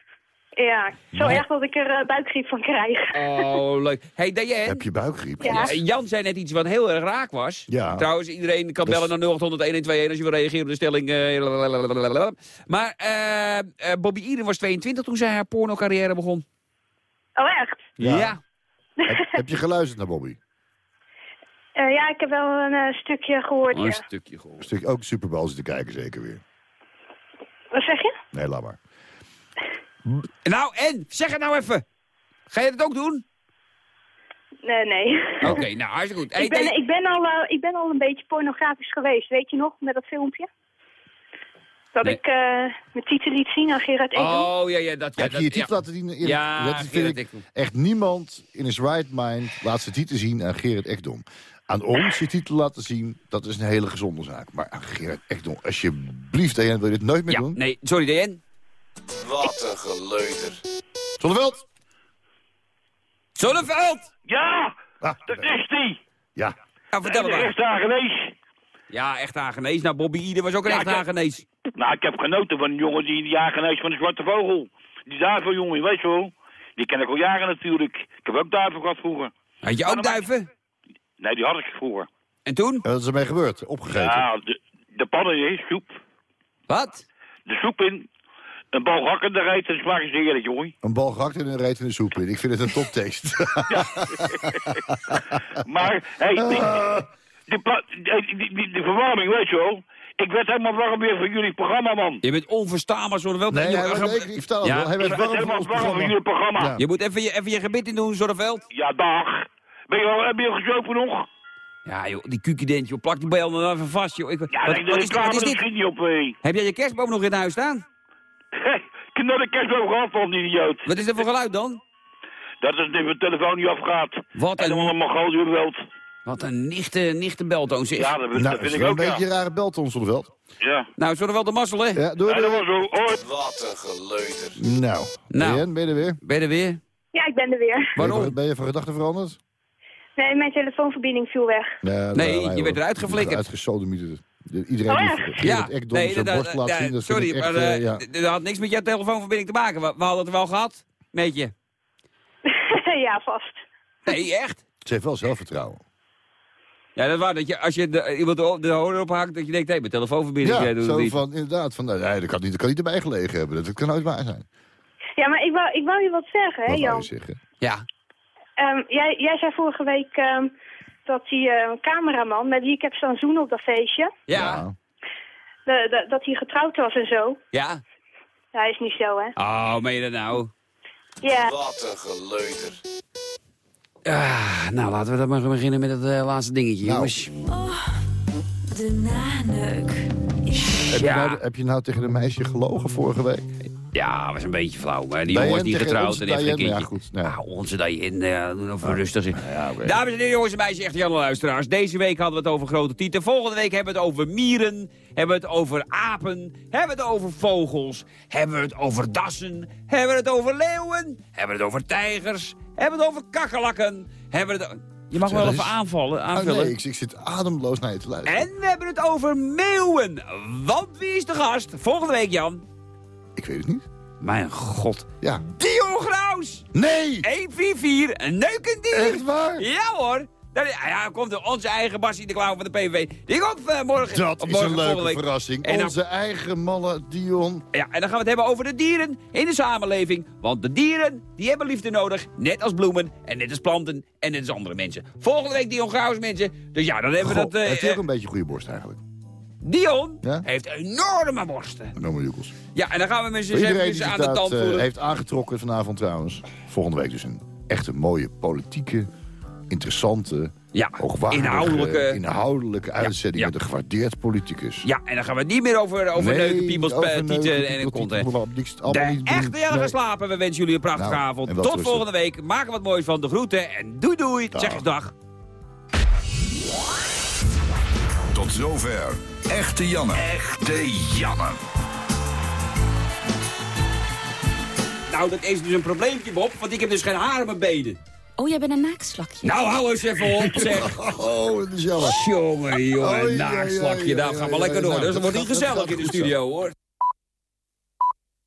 Ja, zo Nee. erg dat ik er eh, buikgriep van krijg. Oh, leuk. Hey, Diane. Heb je buikgriep? Ja. Ja, Jan zei net iets wat heel erg raak was. Ja. Trouwens, iedereen kan Dus- bellen naar 0800 als je wil reageren op de stelling. eh, maar eh, eh, Bobby Eden was 22 toen zij haar porno-carrière begon. Oh, echt? Ja. Heb, heb je geluisterd naar Bobby? Eh, ja, ik heb wel een eh, stukje gehoord, Oh, een ja. stukje Een gehoord. stuk ook Super Bowl zitten kijken zeker weer. Wat zeg je? Nee, laat maar. Nou, en? Zeg het nou even. Ga je dat ook doen? Nee, nee. Oké, nou, hartstikke goed. Hey, ik, ben, hey, ik, ben al, eh, ik ben al een beetje pornografisch geweest, weet je nog, met dat filmpje? Dat Nee. ik eh mijn titel liet zien aan Gerard Ekdom. Oh, ja, ja, dat... Ja, heb je dat, je titel ja. laten zien? Ja, dat vind ik echt niemand in his right mind laat zijn titel zien aan Gerard Ekdom. Aan ons je titel laten zien, dat is een hele gezonde zaak. Maar aan Gerard Ekdom, alsjeblieft, Diane, wil je dit nooit meer Ja, doen? nee, sorry, DN. Wat een geleuter. Zonneveld? Zonneveld! Ja, Ah, dat is die. ja. Nou, vertel maar. echte Hagenees. Ja, echt Hagenees. Nou, Bobby Eden was ook een Ja, echt Hagenees. Nou, ik heb genoten van een jongen die die Hagenees van de Zwarte Vogel. Die duiveljongen, weet je wel. Die ken ik al jaren natuurlijk. Ik heb ook duiven gehad vroeger. Had je ook duiven? Nee, die had ik vroeger. En toen? En wat is ermee gebeurd? Opgegeten? Ja, de, de pannen in, soep. Wat? De soep in. Een bal rakken eruit en dan smaken ze heerlijk, jongen. Een bal gehakt en een reet in de soep in. Ik vind het een toptekst. Maar, hey, die, die, die, die, die, die verwarming, weet je wel. Ik werd helemaal warm weer van jullie programma, man. Je bent onverstaanbaar, Zonneveld. nee, hij was, nee, ik, ik vertel het Ja. wel. Hij Ik werd warm helemaal warm van programma. jullie programma. Ja. Ja, je moet even je, even je gebit in doen, Zonneveld. dag. Ben je al, heb je al gezopen nog? Ja, joh, die kukident, joh. Plak die bel dan even vast, joh. Ik, Ja, wat, nee, wat de is, wat is dit? niet op, hé. Heb jij je kerstboom nog in huis staan? Ik heb net een kerstboom gehad van die idioot. Wat is dat voor geluid dan? Dat is dat mijn telefoon niet afgaat. Wat En dan een, belt. wat een nichte, nichte beltoon, zeg. Ja, dat, Nou, dat vind is ik wel ook, een ja. beetje een rare belton, Zonneveld. Ja. Nou, Zonneveld de mazzel, hè? Ja, doe Ja, dat was zo ooit. Wat een geleuter. Nou, Nou. Ben je er weer? Ben je er weer? Ja, ik ben er weer. Waarom? Ben je, ben je van gedachten veranderd? Nee, mijn telefoonverbinding viel weg. Ja, Nee, nou, je werd eruit geflikkerd. Uitgesodemieterd. Iedereen Oh, die echt? Nee, zijn borst laat ja, zien, dat sorry, echt, maar eh, eh, ja. dat had niks met jouw telefoonverbinding te maken. We, we hadden het wel gehad, met je. ja, vast. Nee, echt? Ze heeft wel zelfvertrouwen. Ja, dat waar. Dat je, als je de, iemand de, de hoorn ophakt, dat je denkt, hé, mijn telefoonverbinding, Ja, doet zo niet. van, inderdaad, van, nou, nee, dat kan niet, dat kan niet erbij gelegen hebben. Dat kan nooit waar zijn. Ja, maar ik wou, ik wou je wat zeggen, hè, Wat wou Jan? je zeggen? Ja. Ehm, jij, jij zei vorige week ehm, dat die eh, cameraman, met wie ik heb staan zoenen op dat feestje, Ja. de, de- dat hij getrouwd was en zo. Ja. Hij is niet zo, hè? Oh, meen je dat nou? Ja. Wat een geleuter. Ah, nou, laten we dan maar beginnen met het eh, laatste dingetje, Nou. jongens. De naneuk. Heb, Ja. je nou, heb je nou tegen een meisje gelogen vorige week? Ja, was een beetje flauw. Maar die jongens die tegen getrouwd onze en heeft geen Diane, ja, goed. Ah, onze Diane, uh, doen even rustig. in. Ja, oké. Dames en heren, jongens en meisjes, echte Jan luisteraars. Deze week hadden we het over grote tieten. Volgende week hebben we het over mieren. Hebben we het over apen. Hebben we het over vogels. Hebben we het over dassen. Hebben we het over leeuwen. Hebben we het over tijgers. Hebben we het over kakkerlakken. Hebben we het... Je mag wel even aanvallen, Oh, aanvullen. nee, ik, ik zit ademloos naar je te luisteren. En we hebben het over meeuwen. Want wie is de gast? Volgende week, Jan. Ik weet het niet. Mijn god. Ja. Dio Graus. Nee! 144, een neukendier. Echt waar? Ja hoor. Dan, ja, ja, komt er onze eigen Bassie de Klauw van de PVV. Die komt eh, morgen. Dat is morgen een leuke week. verrassing. En dan- Onze eigen malle Dion. Ja, en dan gaan we het hebben over de dieren in de samenleving. Want de dieren, die hebben liefde nodig. Net als bloemen, en net als planten, en net als andere mensen. Volgende week Dion Graus, mensen. Dus ja, dan hebben we dat... eh, heeft hij ook eh, een beetje goede borst eigenlijk? Dion Ja? heeft enorme borsten. Enorme joekels. Ja, en dan gaan we met z'n zich aan de dat tand voelen. heeft aangetrokken vanavond trouwens. Volgende week dus een echte mooie politieke, interessante, Ja, hoogwaardige, inhoudelijke- inhoudelijke uitzending ja. met een gewaardeerd politicus. Ja, en dan gaan we het niet meer over, over Nee, neuken, piemels, tieten en allemaal De echte gaan slapen. We wensen jullie een prachtige Nou, avond. en wel Tot rustig. volgende week. Maak er wat moois van. De groeten en doei doei. Zeg eens dag. Tot zover. Echte Janne. Echte Janne. Nou, dat is dus een probleempje, Bob. Want ik heb dus geen haar op mijn benen. Oh, jij bent een naakslakje. Nou, hou eens even op, zeg. Oh, dat is jammer. Jongen, jongen, Oei, een oei, naakslakje. oei, Nou, ga maar lekker door. nou, Dus dan dat wordt niet gezellig in de studio, hoor.